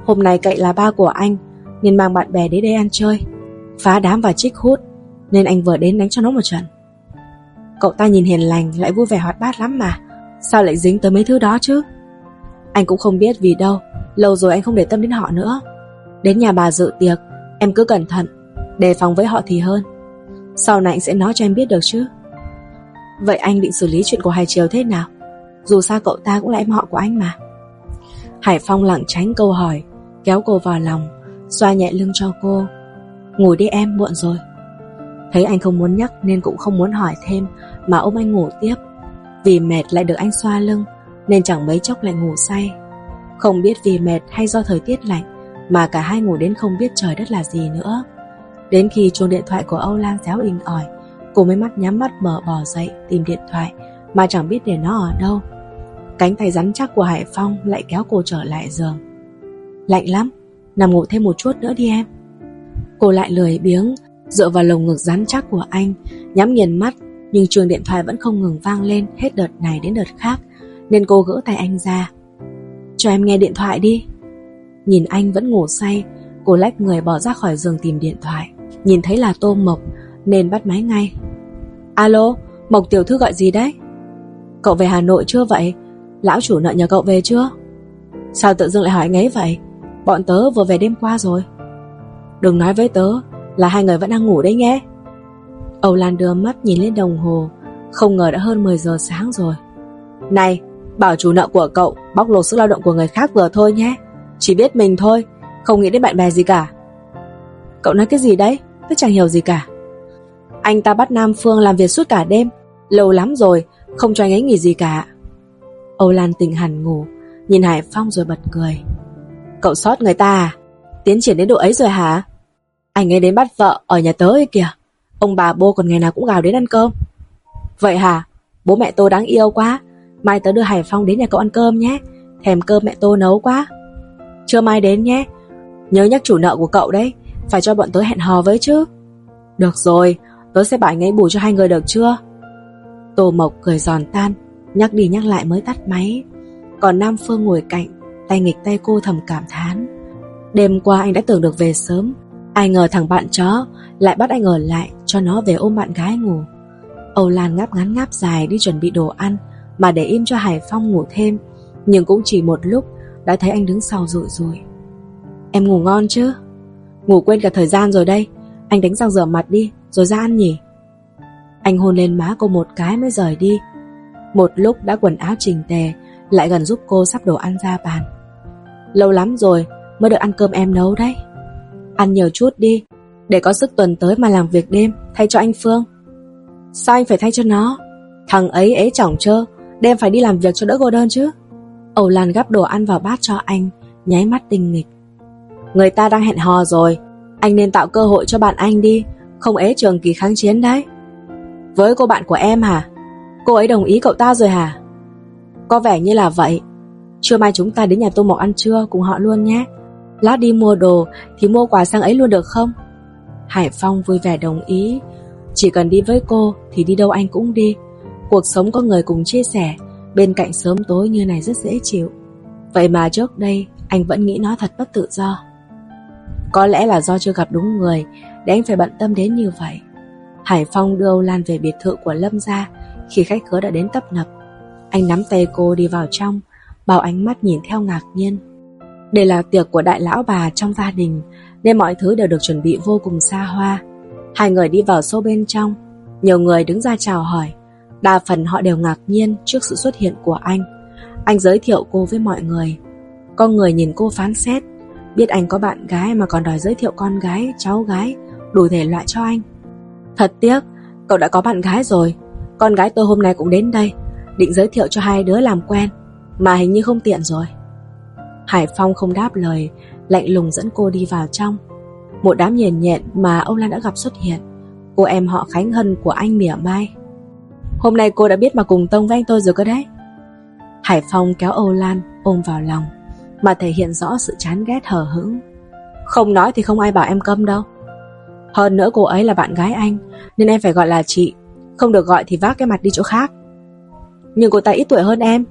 Hôm nay cậy là ba của anh Nên mang bạn bè đến đây ăn chơi Phá đám và trích hút, Nên anh vừa đến đánh cho nó một trận. Cậu ta nhìn hiền lành, lại vui vẻ hoạt bát lắm mà. Sao lại dính tới mấy thứ đó chứ? Anh cũng không biết vì đâu, Lâu rồi anh không để tâm đến họ nữa. Đến nhà bà dự tiệc, Em cứ cẩn thận, Đề phòng với họ thì hơn. Sau này anh sẽ nói cho em biết được chứ. Vậy anh định xử lý chuyện của Hải Triều thế nào? Dù sao cậu ta cũng là em họ của anh mà. Hải Phong lặng tránh câu hỏi, Kéo cô vào lòng, Xoa nhẹ lưng cho cô Ngủ đi em, muộn rồi. Thấy anh không muốn nhắc nên cũng không muốn hỏi thêm, Mà ôm anh ngủ tiếp. Vì mệt lại được anh xoa lưng, Nên chẳng mấy chốc lại ngủ say. Không biết vì mệt hay do thời tiết lạnh, Mà cả hai ngủ đến không biết trời đất là gì nữa. Đến khi chuông điện thoại của Âu Lan réo inh ỏi, Cô mới mắt nhắm mắt mở bò dậy, Tìm điện thoại, Mà chẳng biết để nó ở đâu. Cánh tay rắn chắc của Hải Phong Lại kéo cô trở lại giường. Lạnh lắm, Nằm ngủ thêm một chút nữa đi em. Cô lại lười biếng Dựa vào lồng ngực rắn chắc của anh Nhắm nghiền mắt Nhưng chuông điện thoại vẫn không ngừng vang lên Hết đợt này đến đợt khác Nên cô gỡ tay anh ra. Cho em nghe điện thoại đi. Nhìn anh vẫn ngủ say Cô lách người bỏ ra khỏi giường tìm điện thoại Nhìn thấy là Tô Mộc Nên bắt máy ngay. Alo, Mộc tiểu thư gọi gì đấy? Cậu về Hà Nội chưa vậy? Lão chủ nợ nhờ cậu về chưa? Sao tự dưng lại hỏi ngấy vậy? Bọn tớ vừa về đêm qua rồi. Đừng nói với tớ Là hai người vẫn đang ngủ đấy nhé. Âu Lan đưa mắt nhìn lên đồng hồ, Không ngờ đã hơn 10 giờ sáng rồi. Này, Bảo chủ nợ của cậu Bóc lột sức lao động của người khác vừa thôi nhé. Chỉ biết mình thôi, Không nghĩ đến bạn bè gì cả. Cậu nói cái gì đấy? Tôi chẳng hiểu gì cả. Anh ta bắt Nam Phương làm việc suốt cả đêm, Lâu lắm rồi, Không cho anh ấy nghỉ gì cả. Âu Lan tỉnh hẳn ngủ, Nhìn Hải Phong rồi bật cười. Cậu sót người ta à? Tiến triển đến độ ấy rồi hả? Anh ấy đến bắt vợ ở nhà tớ ấy kìa. Ông bà bô còn ngày nào cũng gào đến ăn cơm. Vậy hả? Bố mẹ tôi đáng yêu quá. Mai tớ đưa Hải Phong đến nhà cậu ăn cơm nhé. Thèm cơm mẹ tôi nấu quá. Chưa mai đến nhé. Nhớ nhắc chủ nợ của cậu đấy. Phải cho bọn tớ hẹn hò với chứ. Được rồi. Tớ sẽ bảo anh ấy bù cho hai người được chưa? Tô Mộc cười giòn tan, Nhắc đi nhắc lại mới tắt máy. Còn Nam Phương ngồi cạnh, Tay nghịch tay cô thầm cảm thán. Đêm qua anh đã tưởng được về sớm. Ai ngờ thằng bạn chó Lại bắt anh ở lại cho nó về ôm bạn gái ngủ. Âu Lan ngáp ngắn ngáp dài đi chuẩn bị đồ ăn Mà để im cho Hải Phong ngủ thêm, Nhưng cũng chỉ một lúc Đã thấy anh đứng sau rụi rụi. Em ngủ ngon chứ? Ngủ quên cả thời gian rồi đây. Anh đánh răng rửa mặt đi, rồi ra ăn nhỉ? Anh hôn lên má cô một cái mới rời đi. Một lúc đã quần áo chỉnh tề, Lại gần giúp cô sắp đồ ăn ra bàn. Lâu lắm rồi Mới được ăn cơm em nấu đấy. Ăn nhiều chút đi, Để có sức tuần tới mà làm việc đêm, Thay cho anh Phương. Sao anh phải thay cho nó? Thằng ấy ế chỏng chơ Đêm phải đi làm việc cho đỡ cô đơn chứ. Âu Lan gắp đồ ăn vào bát cho anh, Nháy mắt tinh nghịch. Người ta đang hẹn hò rồi, Anh nên tạo cơ hội cho bạn anh đi, Không ế trường kỳ kháng chiến đấy. Với cô bạn của em hả? Cô ấy đồng ý cậu ta rồi hả? Có vẻ như là vậy. Trưa mai chúng ta đến nhà Tô Mộc ăn trưa Cùng họ luôn nhé. Lát đi mua đồ thì mua quà sang ấy luôn được không? Hải Phong vui vẻ đồng ý. Chỉ cần đi với cô Thì đi đâu anh cũng đi. Cuộc sống có người cùng chia sẻ, Bên cạnh sớm tối như này rất dễ chịu. Vậy mà trước đây, Anh vẫn nghĩ nó thật bất tự do. Có lẽ là do chưa gặp đúng người, Để anh phải bận tâm đến như vậy. Hải Phong đưa Âu Lan về biệt thự của Lâm gia Khi khách khứa đã đến tấp nập. Anh nắm tay cô đi vào trong, Bao ánh mắt nhìn theo ngạc nhiên. Đây là tiệc của đại lão bà trong gia đình Nên mọi thứ đều được chuẩn bị vô cùng xa hoa. Hai người đi vào sâu bên trong Nhiều người đứng ra chào hỏi. Đa phần họ đều ngạc nhiên trước sự xuất hiện của anh. Anh giới thiệu cô với mọi người. Con người nhìn cô phán xét Biết anh có bạn gái mà còn đòi giới thiệu con gái, cháu gái Đủ thể loại cho anh. Thật tiếc, cậu đã có bạn gái rồi. Con gái tôi hôm nay cũng đến đây Định giới thiệu cho hai đứa làm quen Mà hình như không tiện rồi. Hải Phong không đáp lời, Lạnh lùng dẫn cô đi vào trong. Một đám nhền nhện mà Âu Lan đã gặp xuất hiện. Cô em họ Khánh Hân của anh mỉa mai. Hôm nay cô đã biết mà cùng tông với anh tôi rồi cơ đấy. Hải Phong kéo Âu Lan ôm vào lòng, Mà thể hiện rõ sự chán ghét hờ hững. Không nói thì không ai bảo em câm đâu. Hơn nữa cô ấy là bạn gái anh, Nên em phải gọi là chị. Không được gọi thì vác cái mặt đi chỗ khác. Nhưng cô ta ít tuổi hơn em.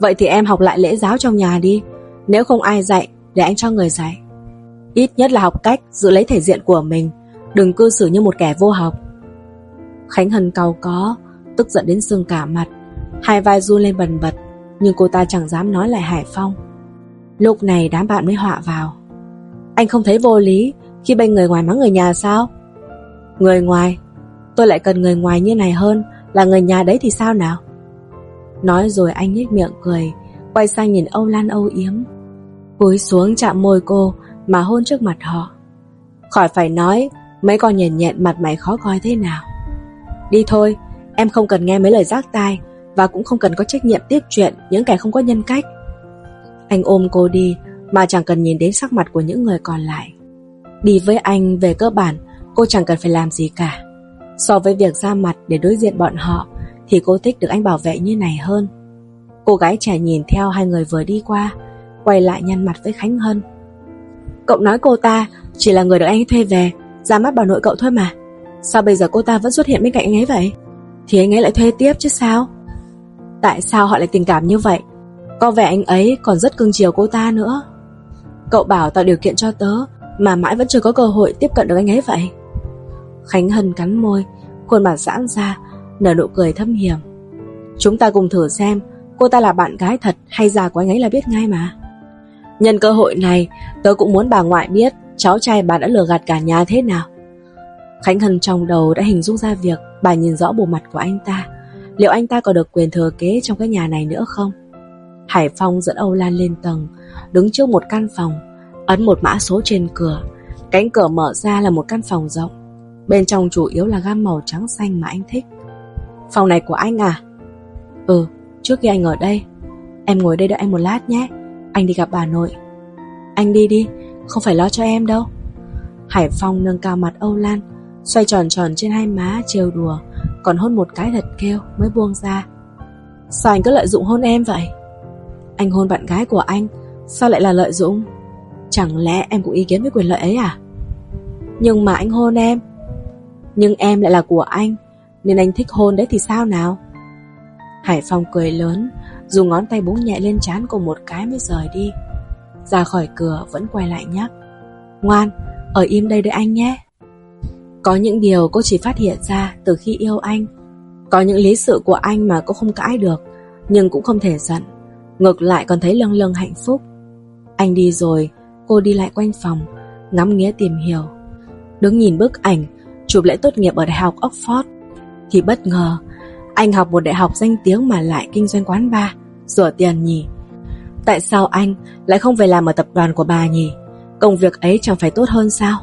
Vậy thì em học lại lễ giáo trong nhà đi. Nếu không ai dạy, Để anh cho người dạy. Ít nhất là học cách giữ lấy thể diện của mình, Đừng cư xử như một kẻ vô học. Khánh Hân cầu có, Tức giận đến sưng cả mặt, Hai vai run lên bần bật, Nhưng cô ta chẳng dám nói lại Hải Phong. Lúc này đám bạn mới họa vào. Anh không thấy vô lý Khi bên người ngoài mắng người nhà sao? Người ngoài? Tôi lại cần người ngoài như này hơn Là người nhà đấy thì sao nào? Nói rồi anh nhếch miệng cười, Quay sang nhìn Âu Lan âu yếm. Cúi xuống chạm môi cô Mà hôn trước mặt họ. Khỏi phải nói, Mấy con nhện nhện mặt mày khó coi thế nào. Đi thôi, Em không cần nghe mấy lời rác tai Và cũng không cần có trách nhiệm tiếp chuyện Những kẻ không có nhân cách. Anh ôm cô đi Mà chẳng cần nhìn đến sắc mặt của những người còn lại. Đi với anh về cơ bản, Cô chẳng cần phải làm gì cả. So với việc ra mặt để đối diện bọn họ Thì cô thích được anh bảo vệ như này hơn. Cô gái trẻ nhìn theo hai người vừa đi qua Quay lại nhăn mặt với Khánh Hân. Cậu nói cô ta Chỉ là người được anh ấy thuê về, Ra mắt bà nội cậu thôi mà. Sao bây giờ cô ta vẫn xuất hiện bên cạnh anh ấy vậy? Thì anh ấy lại thuê tiếp chứ sao? Tại sao họ lại tình cảm như vậy? Có vẻ anh ấy còn rất cưng chiều cô ta nữa. Cậu bảo tạo điều kiện cho tớ Mà mãi vẫn chưa có cơ hội tiếp cận được anh ấy vậy. Khánh Hân cắn môi, Khuôn mặt giãn ra, Nở nụ cười thâm hiểm. Chúng ta cùng thử xem Cô ta là bạn gái thật hay già của anh ấy là biết ngay mà. Nhân cơ hội này Tớ cũng muốn bà ngoại biết Cháu trai bà đã lừa gạt cả nhà thế nào Khánh Hân trong đầu đã hình dung ra việc bà nhìn rõ bộ mặt của anh ta. Liệu anh ta có được quyền thừa kế trong cái nhà này nữa không? Hải Phong dẫn Âu Lan lên tầng, đứng trước một căn phòng, ấn một mã số trên cửa. Cánh cửa mở ra là một căn phòng rộng. Bên trong chủ yếu là gam màu trắng xanh mà anh thích. Phòng này của anh à? Ừ, trước khi anh ở đây. Em ngồi đây đợi anh một lát nhé. Anh đi gặp bà nội. Anh đi đi, không phải lo cho em đâu. Hải Phong nâng cao mặt Âu Lan, Xoay tròn tròn trên hai má trêu đùa Còn hôn một cái thật kêu mới buông ra. Sao anh cứ lợi dụng hôn em vậy? Anh hôn bạn gái của anh Sao lại là lợi dụng? Chẳng lẽ em cũng ý kiến với quyền lợi ấy à? Nhưng mà anh hôn em. Nhưng em lại là của anh Nên anh thích hôn đấy thì sao nào? Hải Phong cười lớn, dùng ngón tay búng nhẹ lên trán cô một cái mới rời đi. Ra khỏi cửa vẫn quay lại nhắc. Ngoan, ở im đây đợi anh nhé. Có những điều cô chỉ phát hiện ra từ khi yêu anh. Có những lý sự của anh mà cô không cãi được, nhưng cũng không thể giận. Ngược lại còn thấy lâng lâng hạnh phúc. Anh đi rồi, cô đi lại quanh phòng, ngắm nghía tìm hiểu. Đứng nhìn bức ảnh, chụp lễ tốt nghiệp ở Đại học Oxford. Thì bất ngờ, anh học một đại học danh tiếng mà lại kinh doanh quán bar, rửa tiền nhỉ. Tại sao anh lại không về làm ở tập đoàn của bà nhỉ? Công việc ấy chẳng phải tốt hơn sao?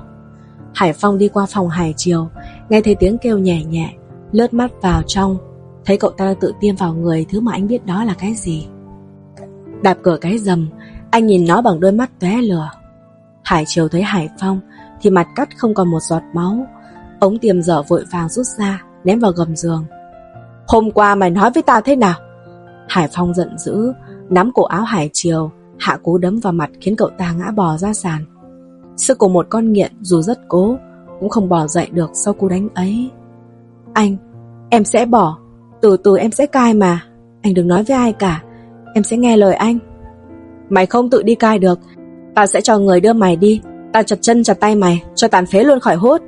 Hải Phong đi qua phòng Hải Triều, nghe thấy tiếng kêu nhẹ nhẹ, lướt mắt vào trong, thấy cậu ta tự tiêm vào người thứ mà anh biết đó là cái gì. Đạp cửa cái rầm, anh nhìn nó bằng đôi mắt tóe lửa. Hải Triều thấy Hải Phong thì mặt cắt không còn một giọt máu, ống tiêm dở vội vàng rút ra, ném vào gầm giường. Hôm qua mày nói với ta thế nào? Hải Phong giận dữ, nắm cổ áo Hải Triều, hạ cú đấm vào mặt khiến cậu ta ngã bò ra sàn. Sức của một con nghiện dù rất cố, cũng không bỏ dậy được sau cú đánh ấy. Anh, em sẽ bỏ, từ từ em sẽ cai mà, anh đừng nói với ai cả, em sẽ nghe lời anh. Mày không tự đi cai được, tao sẽ cho người đưa mày đi, tao chặt chân chặt tay mày, cho tàn phế luôn khỏi hốt.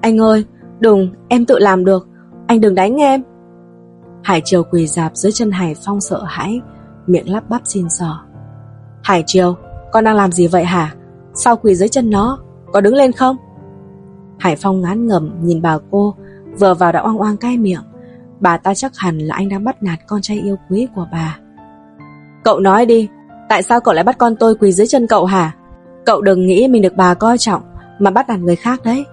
Anh ơi, đừng, em tự làm được, anh đừng đánh em. Hải Triều quỳ dạp dưới chân Hải Phong sợ hãi, miệng lắp bắp xin sò. Hải Triều, con đang làm gì vậy hả? Sao quỳ dưới chân nó? Có đứng lên không? Hải Phong ngán ngẩm nhìn bà cô, vừa vào đã oang oang cay miệng. Bà ta chắc hẳn là anh đang bắt nạt con trai yêu quý của bà. Cậu nói đi, tại sao cậu lại bắt con tôi quỳ dưới chân cậu hả? Cậu đừng nghĩ mình được bà coi trọng mà bắt nạt người khác đấy.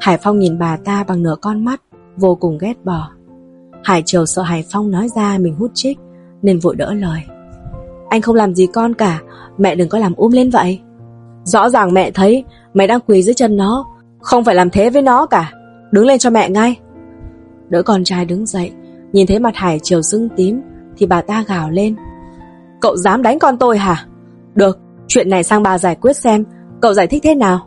Hải Phong nhìn bà ta bằng nửa con mắt, vô cùng ghét bỏ. Hải Triều sợ Hải Phong nói ra mình hút chích nên vội đỡ lời. Anh không làm gì con cả, mẹ đừng có làm um lên vậy. Rõ ràng mẹ thấy mày đang quỳ dưới chân nó, không phải làm thế với nó cả. Đứng lên cho mẹ ngay. Đỡ con trai đứng dậy, nhìn thấy mặt Hải Triều sưng tím, thì bà ta gào lên. Cậu dám đánh con tôi hả? Được, chuyện này sang bà giải quyết xem, cậu giải thích thế nào?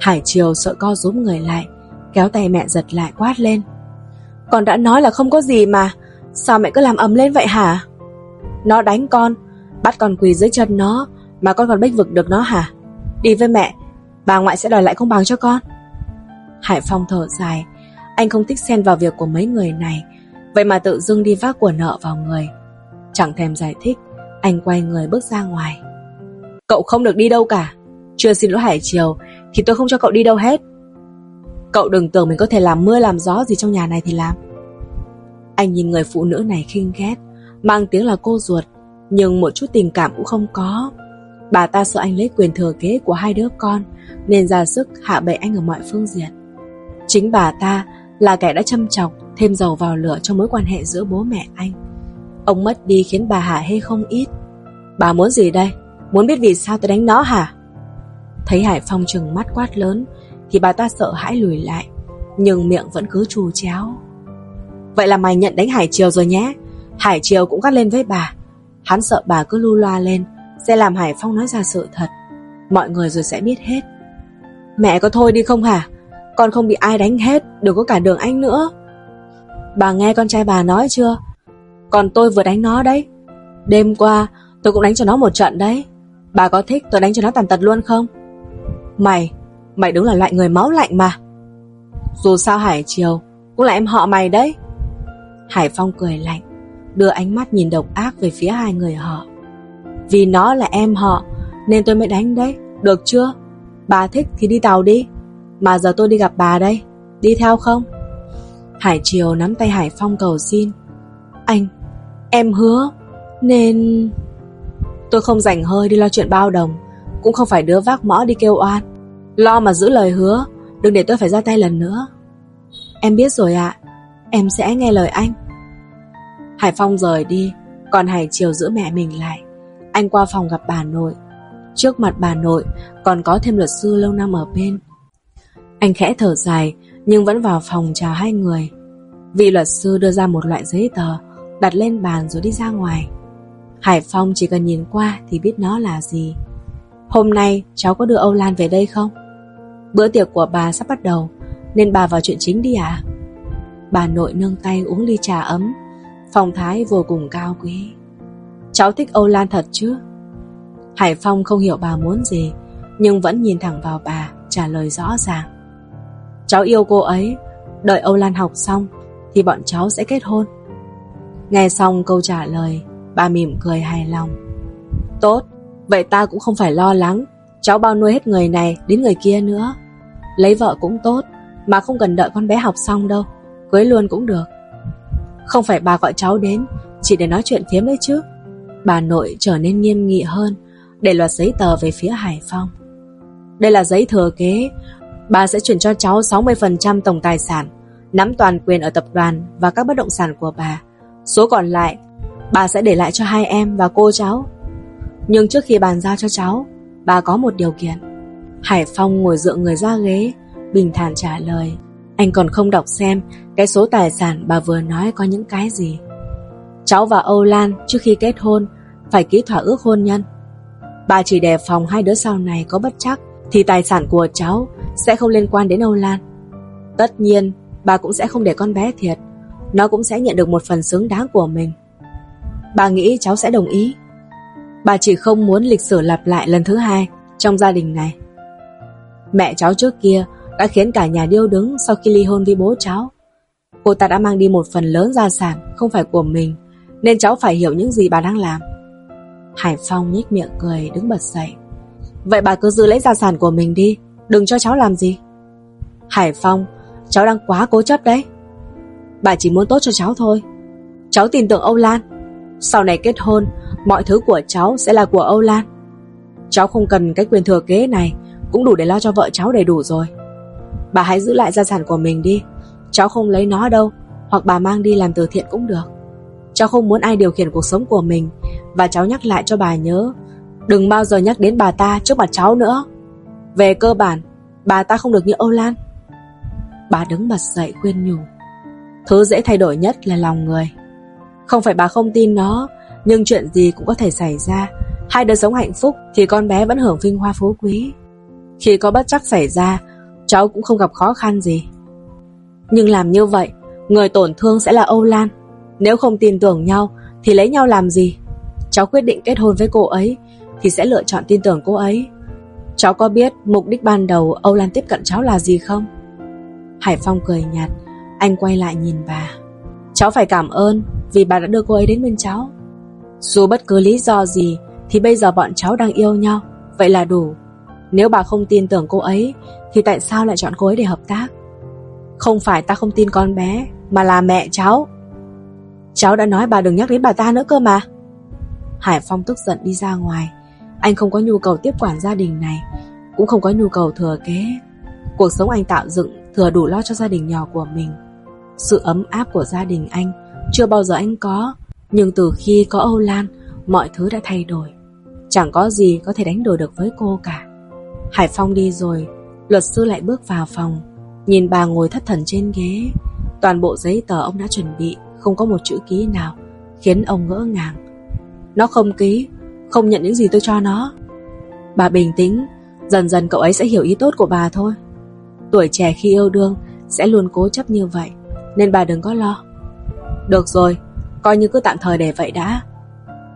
Hải Triều sợ co rúm người lại, kéo tay mẹ giật lại quát lên. Con đã nói là không có gì mà, sao mẹ cứ làm ấm lên vậy hả? Nó đánh con, bắt con quỳ dưới chân nó, mà con còn bách vực được nó hả? Đi với mẹ, bà ngoại sẽ đòi lại công bằng cho con. Hải Phong thở dài, anh không thích xen vào việc của mấy người này, vậy mà tự dưng đi vác của nợ vào người. Chẳng thèm giải thích, anh quay người bước ra ngoài. Cậu không được đi đâu cả, chưa xin lỗi Hải Triều thì tôi không cho cậu đi đâu hết. Cậu đừng tưởng mình có thể làm mưa làm gió gì trong nhà này thì làm. Anh nhìn người phụ nữ này khinh ghét, mang tiếng là cô ruột, nhưng một chút tình cảm cũng không có. Bà ta sợ anh lấy quyền thừa kế của hai đứa con, nên ra sức hạ bệ anh ở mọi phương diện. Chính bà ta là kẻ đã châm chọc, thêm dầu vào lửa trong mối quan hệ giữa bố mẹ anh. Ông mất đi khiến bà hả hê không ít. Bà muốn gì đây? Muốn biết vì sao tôi đánh nó hả? Thấy Hải Phong trừng mắt quát lớn, thì bà ta sợ hãi lùi lại, nhưng miệng vẫn cứ trù chéo. Vậy là mày nhận đánh Hải Triều rồi nhé. Hải Triều cũng gắt lên với bà. Hắn sợ bà cứ lu loa lên, sẽ làm Hải Phong nói ra sự thật. Mọi người rồi sẽ biết hết. Mẹ có thôi đi không hả? Con không bị ai đánh hết, đừng có cả đường anh nữa. Bà nghe con trai bà nói chưa? Còn tôi vừa đánh nó đấy. Đêm qua, tôi cũng đánh cho nó một trận đấy. Bà có thích tôi đánh cho nó tàn tật luôn không? Mày, mày đúng là loại người máu lạnh mà. Dù sao Hải Triều, cũng là em họ mày đấy. Hải Phong cười lạnh, đưa ánh mắt nhìn độc ác về phía hai người họ. Vì nó là em họ, nên tôi mới đánh đấy, được chưa? Bà thích thì đi tàu đi, mà giờ tôi đi gặp bà đây, đi theo không? Hải Triều nắm tay Hải Phong cầu xin. Anh, em hứa, nên... Tôi không rảnh hơi đi lo chuyện bao đồng, cũng không phải đứa vác mõ đi kêu oan. Lo mà giữ lời hứa, đừng để tôi phải ra tay lần nữa. Em biết rồi ạ, Em sẽ nghe lời anh. Hải Phong rời đi Còn Hải chiều giữ mẹ mình lại. Anh qua phòng gặp bà nội. Trước mặt bà nội còn có thêm luật sư lâu năm ở bên. Anh khẽ thở dài Nhưng vẫn vào phòng chào hai người. Vị luật sư đưa ra một loại giấy tờ Đặt lên bàn rồi đi ra ngoài. Hải Phong chỉ cần nhìn qua Thì biết nó là gì. Hôm nay cháu có đưa Âu Lan về đây không? Bữa tiệc của bà sắp bắt đầu Nên bà vào chuyện chính đi à? Bà nội nâng tay uống ly trà ấm Phong thái vô cùng cao quý. Cháu thích Âu Lan thật chứ? Hải Phong không hiểu bà muốn gì Nhưng vẫn nhìn thẳng vào bà Trả lời rõ ràng. Cháu yêu cô ấy Đợi Âu Lan học xong Thì bọn cháu sẽ kết hôn. Nghe xong câu trả lời Bà mỉm cười hài lòng. Tốt, vậy ta cũng không phải lo lắng Cháu bao nuôi hết người này đến người kia nữa. Lấy vợ cũng tốt, Mà không cần đợi con bé học xong đâu, Cưới luôn cũng được. Không phải bà gọi cháu đến, Chỉ để nói chuyện phiếm đấy chứ. Bà nội trở nên nghiêm nghị hơn, Để loạt giấy tờ về phía Hải Phong Đây là giấy thừa kế, Bà sẽ chuyển cho cháu 60% tổng tài sản, Nắm toàn quyền ở tập đoàn Và các bất động sản của bà. Số còn lại, Bà sẽ để lại cho hai em và cô cháu. Nhưng trước khi bàn giao cho cháu, Bà có một điều kiện. Hải Phong ngồi dựa người ra ghế, Bình thản trả lời, Anh còn không đọc xem Cái số tài sản bà vừa nói có những cái gì. Cháu và Âu Lan trước khi kết hôn Phải ký thỏa ước hôn nhân. Bà chỉ đề phòng hai đứa sau này có bất chắc Thì tài sản của cháu Sẽ không liên quan đến Âu Lan. Tất nhiên, bà cũng sẽ không để con bé thiệt. Nó cũng sẽ nhận được một phần xứng đáng của mình. Bà nghĩ cháu sẽ đồng ý. Bà chỉ không muốn lịch sử lặp lại lần thứ hai Trong gia đình này. Mẹ cháu trước kia Đã khiến cả nhà điêu đứng sau khi ly hôn với bố cháu. Cô ta đã mang đi một phần lớn gia sản Không phải của mình, Nên cháu phải hiểu những gì bà đang làm. Hải Phong nhếch miệng cười, đứng bật dậy. Vậy bà cứ giữ lấy gia sản của mình đi, Đừng cho cháu làm gì. Hải Phong, Cháu đang quá cố chấp đấy. Bà chỉ muốn tốt cho cháu thôi. Cháu tin tưởng Âu Lan. Sau này kết hôn, Mọi thứ của cháu sẽ là của Âu Lan. Cháu không cần cái quyền thừa kế này cũng đủ để lo cho vợ cháu đầy đủ rồi. Bà hãy giữ lại gia sản của mình đi. Cháu không lấy nó đâu, Hoặc bà mang đi làm từ thiện cũng được. Cháu không muốn ai điều khiển cuộc sống của mình, Và cháu nhắc lại cho bà nhớ, Đừng bao giờ nhắc đến bà ta trước mặt cháu nữa. Về cơ bản, Bà ta không được như Âu Lan. Bà đứng bật dậy khuyên nhủ. Thứ dễ thay đổi nhất là lòng người. Không phải bà không tin nó, Nhưng chuyện gì cũng có thể xảy ra. Hai đứa sống hạnh phúc Thì con bé vẫn hưởng vinh hoa phú quý. Khi có bất chắc xảy ra, Cháu cũng không gặp khó khăn gì. Nhưng làm như vậy, Người tổn thương sẽ là Âu Lan. Nếu không tin tưởng nhau, Thì lấy nhau làm gì? Cháu quyết định kết hôn với cô ấy, Thì sẽ lựa chọn tin tưởng cô ấy. Cháu có biết mục đích ban đầu Âu Lan tiếp cận cháu là gì không? Hải Phong cười nhạt, Anh quay lại nhìn bà. Cháu phải cảm ơn vì bà đã đưa cô ấy đến bên cháu. Dù bất cứ lý do gì, Thì bây giờ bọn cháu đang yêu nhau, Vậy là đủ. Nếu bà không tin tưởng cô ấy Thì tại sao lại chọn cô ấy để hợp tác Không phải ta không tin con bé Mà là mẹ cháu Cháu đã nói bà đừng nhắc đến bà ta nữa cơ mà Hải Phong tức giận đi ra ngoài Anh không có nhu cầu tiếp quản gia đình này Cũng không có nhu cầu thừa kế Cuộc sống anh tạo dựng thừa đủ lo cho gia đình nhỏ của mình. Sự ấm áp của gia đình anh chưa bao giờ anh có, nhưng từ khi có Âu Lan, mọi thứ đã thay đổi. Chẳng có gì có thể đánh đổi được với cô cả. Hải Phong đi rồi, luật sư lại bước vào phòng, nhìn bà ngồi thất thần trên ghế. Toàn bộ giấy tờ ông đã chuẩn bị, không có một chữ ký nào, khiến ông ngỡ ngàng. Nó không ký, không nhận những gì tôi cho nó. Bà bình tĩnh, dần dần cậu ấy sẽ hiểu ý tốt của bà thôi. Tuổi trẻ khi yêu đương Sẽ luôn cố chấp như vậy Nên bà đừng có lo Được rồi, coi như cứ tạm thời để vậy đã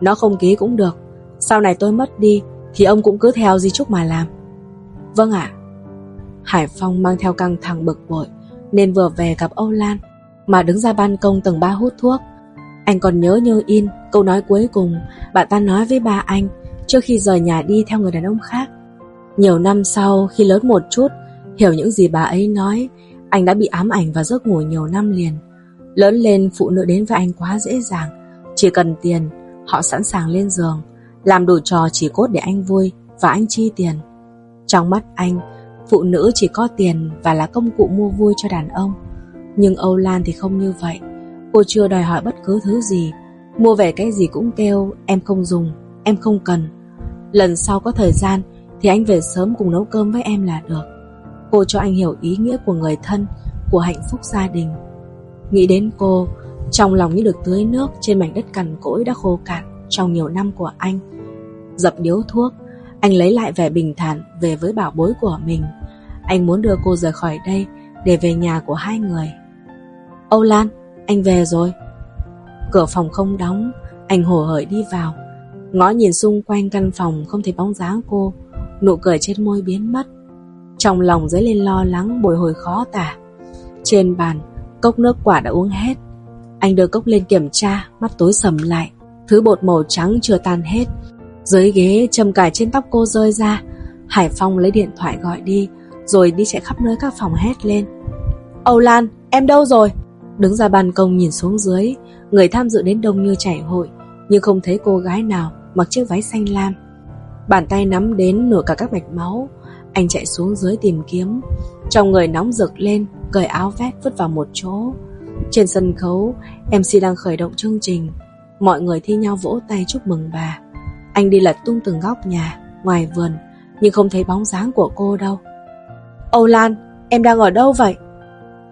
Nó không ký cũng được Sau này tôi mất đi Thì ông cũng cứ theo di trúc mà làm Vâng ạ. Hải Phong mang theo căng thẳng bực bội, Nên vừa về gặp Âu Lan, Mà đứng ra ban công tầng 3 hút thuốc. Anh còn nhớ như in Câu nói cuối cùng, Bạn ta nói với ba anh, Trước khi rời nhà đi theo người đàn ông khác. Nhiều năm sau, khi lớn một chút, Hiểu những gì bà ấy nói, Anh đã bị ám ảnh và giấc ngủ nhiều năm liền. Lớn lên, phụ nữ đến với anh quá dễ dàng, Chỉ cần tiền, Họ sẵn sàng lên giường, Làm đủ trò chỉ cốt để anh vui Và anh chi tiền. Trong mắt anh Phụ nữ chỉ có tiền và là công cụ mua vui cho đàn ông. Nhưng Âu Lan thì không như vậy. Cô chưa đòi hỏi bất cứ thứ gì. Mua về cái gì cũng kêu Em không dùng, em không cần. Lần sau có thời gian Thì anh về sớm cùng nấu cơm với em là được. Cô cho anh hiểu ý nghĩa của người thân Của hạnh phúc gia đình. Nghĩ đến cô Trong lòng như được tưới nước Trên mảnh đất cằn cỗi đã khô cạn Trong nhiều năm của anh. Dập điếu thuốc anh lấy lại vẻ bình thản Về với bảo bối của mình. Anh muốn đưa cô rời khỏi đây Để về nhà của hai người. Âu Lan, anh về rồi. Cửa phòng không đóng Anh hồ hởi đi vào. Ngó nhìn xung quanh căn phòng không thấy bóng dáng cô. Nụ cười trên môi biến mất. Trong lòng dấy lên lo lắng bồi hồi khó tả. Trên bàn Cốc nước quả đã uống hết. Anh đưa cốc lên kiểm tra Mắt tối sầm lại. Thứ bột màu trắng chưa tan hết. Dưới ghế châm cài trên tóc cô rơi ra, Hải Phong lấy điện thoại gọi đi, Rồi đi chạy khắp nơi các phòng hét lên. Âu Lan, em đâu rồi? Đứng ra ban công nhìn xuống dưới, Người tham dự đến đông như chảy hội, Nhưng không thấy cô gái nào Mặc chiếc váy xanh lam. Bàn tay nắm đến nửa cả các mạch máu, Anh chạy xuống dưới tìm kiếm. Trong người nóng rực lên, Cởi áo vét vứt vào một chỗ. Trên sân khấu MC đang khởi động chương trình, Mọi người thi nhau vỗ tay chúc mừng bà. Anh đi lật tung từng góc nhà, Ngoài vườn, Nhưng không thấy bóng dáng của cô đâu. Âu Lan, em đang ở đâu vậy?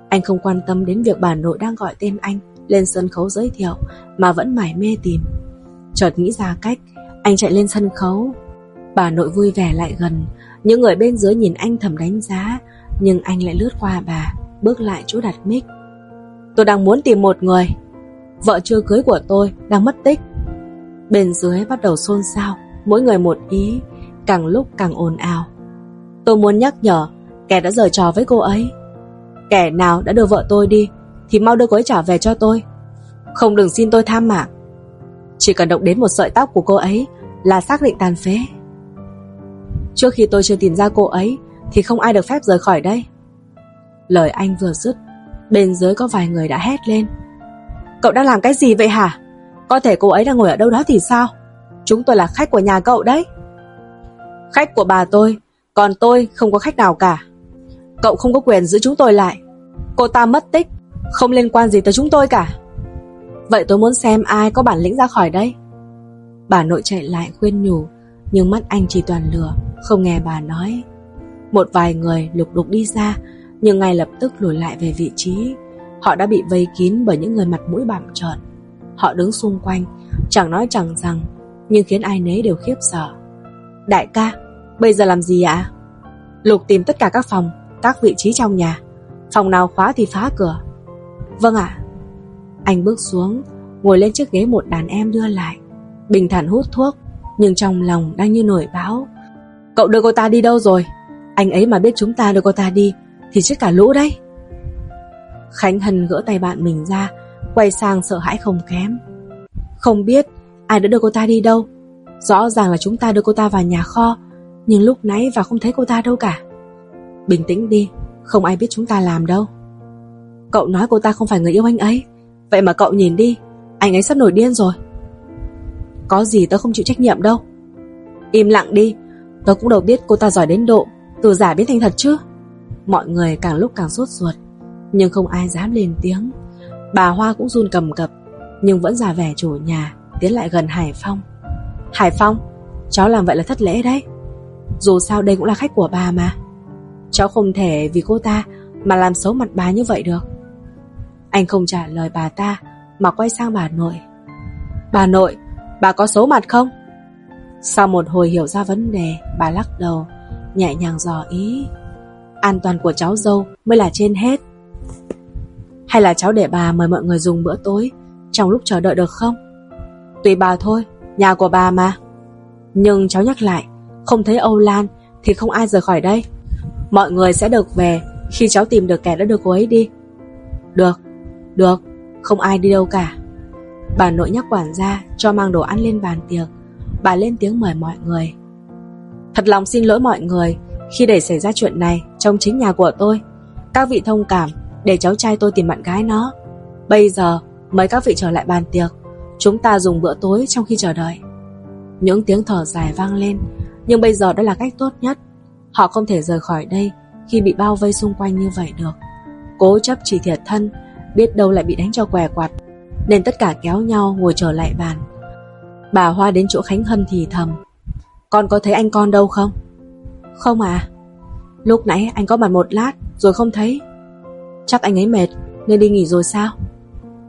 Anh không quan tâm đến việc bà nội đang gọi tên anh, Lên sân khấu giới thiệu, Mà vẫn mải mê tìm. Chợt nghĩ ra cách, Anh chạy lên sân khấu. Bà nội vui vẻ lại gần, Những người bên dưới nhìn anh thầm đánh giá, Nhưng anh lại lướt qua bà, Bước lại chỗ đặt mic. Tôi đang muốn tìm một người. Vợ chưa cưới của tôi đang mất tích. Bên dưới bắt đầu xôn xao, Mỗi người một ý, Càng lúc càng ồn ào. Tôi muốn nhắc nhở, Kẻ đã giở trò với cô ấy. Kẻ nào đã đưa vợ tôi đi, Thì mau đưa cô ấy trả về cho tôi. Không đừng xin tôi tham mạng. Chỉ cần động đến một sợi tóc của cô ấy Là xác định tàn phế. Trước khi tôi chưa tìm ra cô ấy, Thì không ai được phép rời khỏi đây. Lời anh vừa dứt, Bên dưới có vài người đã hét lên. Cậu đang làm cái gì vậy hả? Có thể cô ấy đang ngồi ở đâu đó thì sao? Chúng tôi là khách của nhà cậu đấy. Khách của bà tôi, Còn tôi không có khách nào cả. Cậu không có quyền giữ chúng tôi lại. Cô ta mất tích, Không liên quan gì tới chúng tôi cả. Vậy tôi muốn xem ai có bản lĩnh ra khỏi đây. Bà nội chạy lại khuyên nhủ, Nhưng mắt anh chỉ toàn lừa Không nghe bà nói. Một vài người lục đục đi ra, Nhưng ngay lập tức lùi lại về vị trí. Họ đã bị vây kín bởi những người mặt mũi bặm trợn. Họ đứng xung quanh Chẳng nói chẳng rằng Nhưng khiến ai nấy đều khiếp sợ. Đại ca, bây giờ làm gì ạ? Lục tìm tất cả các phòng Các vị trí trong nhà. Phòng nào khóa thì phá cửa. Vâng ạ. Anh bước xuống Ngồi lên chiếc ghế một đàn em đưa lại. Bình thản hút thuốc Nhưng trong lòng đang như nổi báo Cậu đưa cô ta đi đâu rồi? Anh ấy mà biết chúng ta đưa cô ta đi Thì chết cả lũ đấy. Khánh Hân gỡ tay bạn mình ra Quay sang sợ hãi không kém. Không biết ai đã đưa cô ta đi đâu. Rõ ràng là chúng ta đưa cô ta vào nhà kho, Nhưng lúc nãy và không thấy cô ta đâu cả. Bình tĩnh đi, Không ai biết chúng ta làm đâu. Cậu nói cô ta không phải người yêu anh ấy. Vậy mà cậu nhìn đi, Anh ấy sắp nổi điên rồi. Có gì tớ không chịu trách nhiệm đâu. Im lặng đi, Tớ cũng đâu biết cô ta giỏi đến độ Từ giả biến thành thật chứ. Mọi người càng lúc càng sốt ruột, Nhưng không ai dám lên tiếng. Bà Hoa cũng run cầm cập, Nhưng vẫn giả vẻ chủ nhà, Tiến lại gần Hải Phong. Hải Phong, Cháu làm vậy là thất lễ đấy. Dù sao đây cũng là khách của bà mà. Cháu không thể vì cô ta Mà làm xấu mặt bà như vậy được. Anh không trả lời bà ta Mà quay sang bà nội. Bà nội, Bà có xấu mặt không? Sau một hồi hiểu ra vấn đề, Bà lắc đầu, Nhẹ nhàng dò ý. An toàn của cháu dâu mới là trên hết. Hay là cháu để bà mời mọi người dùng bữa tối Trong lúc chờ đợi được không? Tùy bà thôi Nhà của bà mà. Nhưng cháu nhắc lại Không thấy Âu Lan Thì không ai rời khỏi đây. Mọi người sẽ được về Khi cháu tìm được kẻ đã đưa cô ấy đi. Được, được Không ai đi đâu cả. Bà nội nhắc quản gia cho mang đồ ăn lên bàn tiệc. Bà lên tiếng mời mọi người. Thật lòng xin lỗi mọi người Khi để xảy ra chuyện này Trong chính nhà của tôi. Các vị thông cảm để cháu trai tôi tìm bạn gái nó. Bây giờ, mời các vị trở lại bàn tiệc. Chúng ta dùng bữa tối trong khi chờ đợi. Những tiếng thở dài vang lên, Nhưng bây giờ đó là cách tốt nhất. Họ không thể rời khỏi đây Khi bị bao vây xung quanh như vậy được. Cố chấp chỉ thiệt thân, Biết đâu lại bị đánh cho què quạt Nên tất cả kéo nhau ngồi trở lại bàn. Bà Hoa đến chỗ Khánh Hân thì thầm, Con có thấy anh con đâu không? Không à Lúc nãy anh có mặt một lát Rồi không thấy. Chắc anh ấy mệt, nên đi nghỉ rồi sao?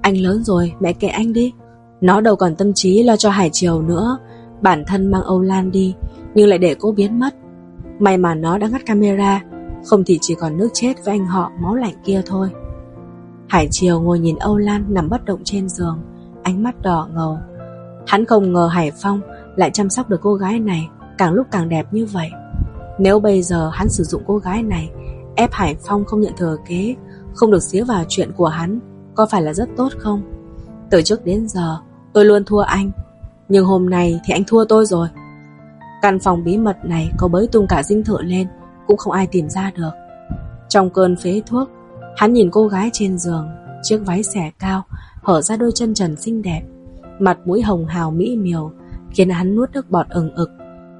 Anh lớn rồi, mẹ kệ anh đi. Nó đâu còn tâm trí lo cho Hải Triều nữa. Bản thân mang Âu Lan đi, Nhưng lại để cô biến mất. May mà nó đã ngắt camera, Không thì chỉ còn nước chết với anh họ máu lạnh kia thôi. Hải Triều ngồi nhìn Âu Lan nằm bất động trên giường, Ánh mắt đỏ ngầu. Hắn không ngờ Hải Phong Lại chăm sóc được cô gái này Càng lúc càng đẹp như vậy. Nếu bây giờ hắn sử dụng cô gái này, Ép Hải Phong không nhận thừa kế không được xía vào chuyện của hắn, Có phải là rất tốt không? Từ trước đến giờ, tôi luôn thua anh, Nhưng hôm nay thì anh thua tôi rồi. Căn phòng bí mật này có bới tung cả dinh thự lên, Cũng không ai tìm ra được. Trong cơn phế thuốc, Hắn nhìn cô gái trên giường, Chiếc váy xẻ cao, Hở ra đôi chân trần xinh đẹp, Mặt mũi hồng hào mỹ miều, Khiến hắn nuốt nước bọt ừng ực,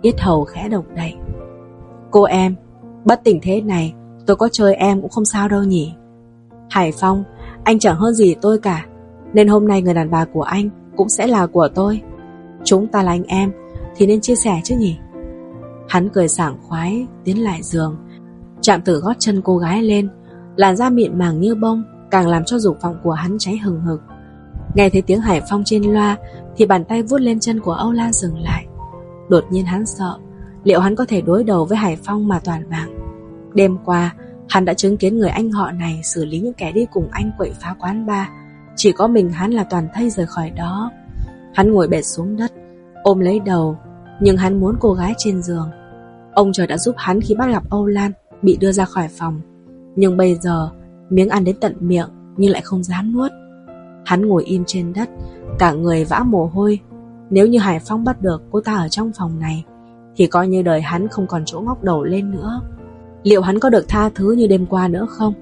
Yết hầu khẽ động đậy. Cô em, Bất tỉnh thế này, Tôi có chơi em cũng không sao đâu nhỉ? Hải Phong, Anh chẳng hơn gì tôi cả. Nên hôm nay người đàn bà của anh Cũng sẽ là của tôi. Chúng ta là anh em, Thì nên chia sẻ chứ nhỉ? Hắn cười sảng khoái, Tiến lại giường, Chạm từ gót chân cô gái lên, Làn da mịn màng như bông, Càng làm cho dục vọng của hắn cháy hừng hực. Nghe thấy tiếng Hải Phong trên loa, Thì bàn tay vuốt lên chân của Âu Lan dừng lại. Đột nhiên hắn sợ, Liệu hắn có thể đối đầu với Hải Phong mà toàn vàng Đêm qua Hắn Hắn đã chứng kiến người anh họ này Xử lý những kẻ đi cùng anh quậy phá quán bar. Chỉ có mình hắn là toàn thây rời khỏi đó. Hắn ngồi bệt xuống đất, Ôm lấy đầu, Nhưng hắn muốn cô gái trên giường. Ông trời đã giúp hắn khi bắt gặp Âu Lan, Bị đưa ra khỏi phòng. Nhưng bây giờ, miếng ăn đến tận miệng, Nhưng lại không dám nuốt. Hắn ngồi im trên đất, Cả người vã mồ hôi. Nếu như Hải Phong bắt được cô ta ở trong phòng này, Thì coi như đời hắn không còn chỗ ngóc đầu lên nữa. Liệu hắn có được tha thứ như đêm qua nữa không?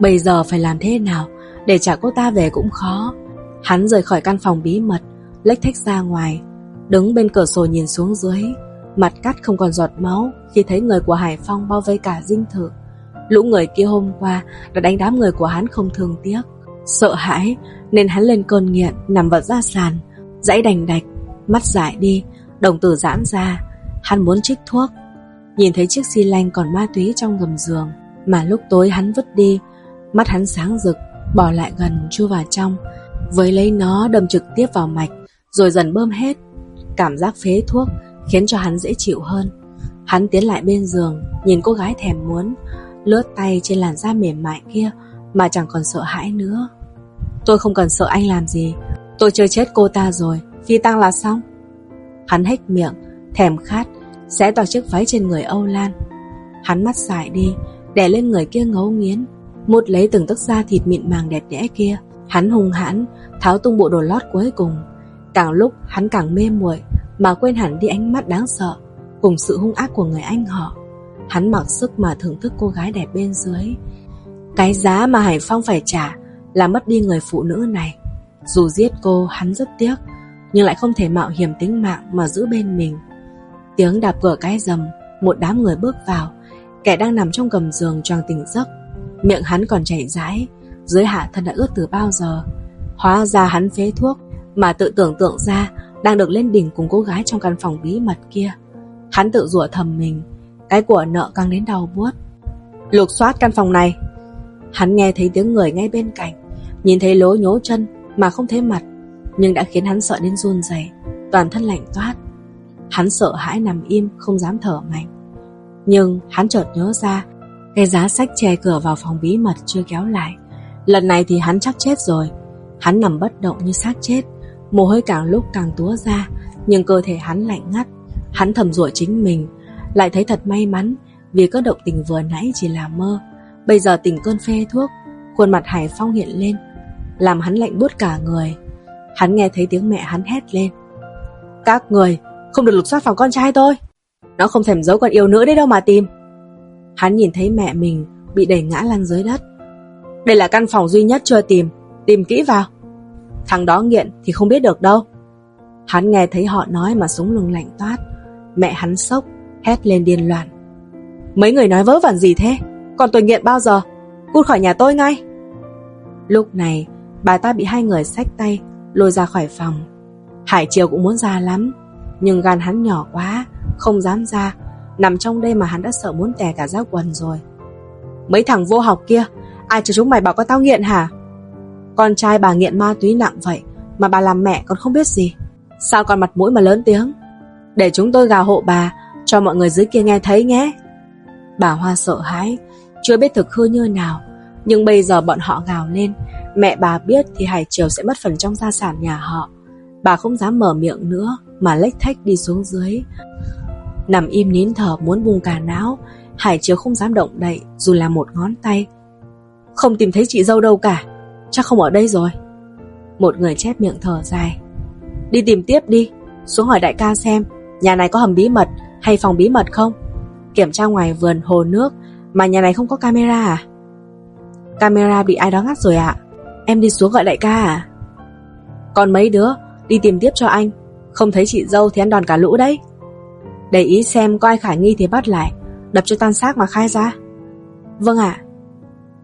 Bây giờ phải làm thế nào Để trả cô ta về cũng khó. Hắn rời khỏi căn phòng bí mật, Lách thách ra ngoài, Đứng bên cửa sổ nhìn xuống dưới. Mặt cắt không còn giọt máu Khi thấy người của Hải Phong bao vây cả dinh thự. Lũ người kia hôm qua Đã đánh đám người của hắn không thương tiếc. Sợ hãi, nên hắn lên cơn nghiện, Nằm vật ra sàn, Dãy đành đạch, Mắt dại đi, Đồng tử giãn ra. Hắn muốn trích thuốc Nhìn thấy chiếc xi lanh còn ma túy trong gầm giường, Mà lúc tối hắn vứt đi, Mắt hắn sáng rực, Bỏ lại gần chui vào trong, Với lấy nó đâm trực tiếp vào mạch, Rồi dần bơm hết. Cảm giác phế thuốc khiến cho hắn dễ chịu hơn. Hắn tiến lại bên giường, Nhìn cô gái thèm muốn, Lướt tay trên làn da mềm mại kia Mà chẳng còn sợ hãi nữa. Tôi không cần sợ anh làm gì, Tôi chơi chết cô ta rồi, Phi tăng là xong. Hắn hét miệng, Thèm khát Xé toạc chiếc váy trên người Âu Lan. Hắn mắt xài đi, Đè lên người kia ngấu nghiến Một lấy từng tấc da thịt mịn màng đẹp đẽ kia. Hắn hung hãn, Tháo tung bộ đồ lót cuối cùng. Càng lúc hắn càng mê muội, Mà quên hẳn đi ánh mắt đáng sợ, Cùng sự hung ác của người anh họ. Hắn mặc sức mà thưởng thức cô gái đẹp bên dưới. Cái giá mà Hải Phong phải trả Là mất đi người phụ nữ này. Dù giết cô, hắn rất tiếc, Nhưng lại không thể mạo hiểm tính mạng Mà giữ bên mình. Tiếng đạp cửa cái rầm, Một đám người bước vào. Kẻ đang nằm trong gầm giường choàng tỉnh giấc. Miệng hắn còn chảy rãi, Dưới hạ thân đã ướt từ bao giờ. Hóa ra hắn phế thuốc, Mà tự tưởng tượng ra Đang được lên đỉnh cùng cô gái trong căn phòng bí mật kia. Hắn tự rủa thầm mình, Cái của nợ càng đến đau buốt. Lục soát căn phòng này. Hắn nghe thấy tiếng người ngay bên cạnh, Nhìn thấy lối nhố chân mà không thấy mặt, Nhưng đã khiến hắn sợ đến run rẩy, Toàn thân lạnh toát. Hắn sợ hãi nằm im, không dám thở mạnh. Nhưng hắn chợt nhớ ra, Cái giá sách che cửa vào phòng bí mật chưa kéo lại. Lần này thì hắn chắc chết rồi. Hắn nằm bất động như xác chết, Mồ hôi càng lúc càng túa ra, Nhưng cơ thể hắn lạnh ngắt. Hắn thầm rủa chính mình, Lại thấy thật may mắn, Vì có động tình vừa nãy chỉ là mơ. Bây giờ tình cơn phê thuốc, Khuôn mặt Hải Phong hiện lên, Làm hắn lạnh buốt cả người. Hắn nghe thấy tiếng mẹ hắn hét lên. Các người không được lục soát phòng con trai tôi. Nó không thèm giấu con yêu nữa đấy đâu mà tìm. Hắn nhìn thấy mẹ mình Bị đẩy ngã lăn dưới đất. Đây là căn phòng duy nhất chưa tìm Tìm kỹ vào. Thằng đó nghiện thì không biết được đâu. Hắn nghe thấy họ nói mà súng lưng lạnh toát. Mẹ hắn sốc, Hét lên điên loạn. Mấy người nói vớ vẩn gì thế? Còn tôi nghiện bao giờ? Cút khỏi nhà tôi ngay. Lúc này, bà ta bị hai người xách tay, Lôi ra khỏi phòng. Hải Triều cũng muốn ra lắm nhưng gan hắn nhỏ quá, Không dám ra. Nằm trong đây mà hắn đã sợ muốn tè cả giáo quần rồi. Mấy thằng vô học kia, Ai cho chúng mày bảo con tao nghiện hả? Con trai bà nghiện ma túy nặng vậy, Mà bà làm mẹ còn không biết gì. Sao còn mặt mũi mà lớn tiếng? Để chúng tôi gào hộ bà, Cho mọi người dưới kia nghe thấy nhé. Bà Hoa sợ hãi, Chưa biết thực hư như nào. Nhưng bây giờ bọn họ gào lên, Mẹ bà biết thì Hải Triều sẽ mất phần trong gia sản nhà họ. Bà không dám mở miệng nữa mà lách thách đi xuống dưới. Nằm im nín thở muốn buông cả não, Hải chiếu không dám động đậy dù là một ngón tay. Không tìm thấy chị dâu đâu cả, chắc không ở đây rồi. Một người chép miệng thở dài. Đi tìm tiếp đi, xuống hỏi đại ca xem nhà này có hầm bí mật hay phòng bí mật không? Kiểm tra ngoài vườn hồ nước mà nhà này không có camera à? Camera bị ai đó ngắt rồi ạ. Em đi xuống gọi đại ca à? Còn mấy đứa đi tìm tiếp cho anh. Không thấy chị dâu thì ăn đòn cả lũ đấy. Để ý xem có ai khả nghi thì bắt lại, đập cho tan xác mà khai ra. Vâng ạ.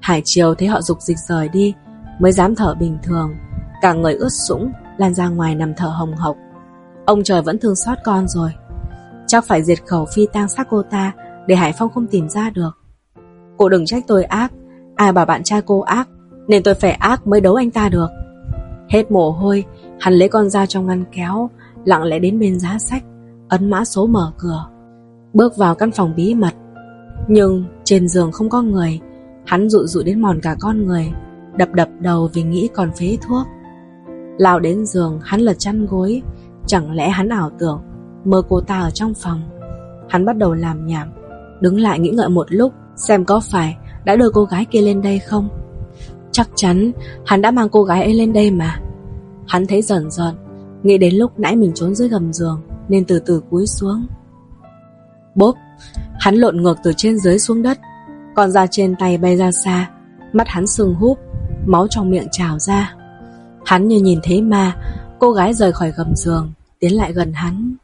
Hải Triều thấy họ dục dịch rời đi, mới dám thở bình thường. Cả người ướt sũng, lan ra ngoài nằm thở hồng hộc. Ông trời vẫn thương xót con rồi. Chắc phải diệt khẩu phi tang xác cô ta để Hải Phong không tìm ra được. Cô đừng trách tôi ác, ai bảo bạn trai cô ác, nên tôi phải ác mới đấu anh ta được. Hết mồ hôi, hắn lấy con dao trong ngăn kéo, lặng lẽ đến bên giá sách, ấn mã số mở cửa. Bước vào căn phòng bí mật. Nhưng trên giường không có người, hắn dụ dụ đến mòn cả con người, đập đập đầu vì nghĩ còn phế thuốc. Lao đến giường, hắn lật chăn gối, chẳng lẽ hắn ảo tưởng, mơ cô ta ở trong phòng. Hắn bắt đầu làm nhảm, đứng lại nghĩ ngợi một lúc, xem có phải đã đưa cô gái kia lên đây không. Chắc chắn hắn đã mang cô gái ấy lên đây mà. Hắn thấy dần dần, nghĩ đến lúc nãy mình trốn dưới gầm giường, nên từ từ cúi xuống. Bốp, hắn lộn ngược từ trên dưới xuống đất, còn ra trên tay bay ra xa, mắt hắn sưng húp, máu trong miệng trào ra. Hắn như nhìn thấy ma, cô gái rời khỏi gầm giường, tiến lại gần hắn.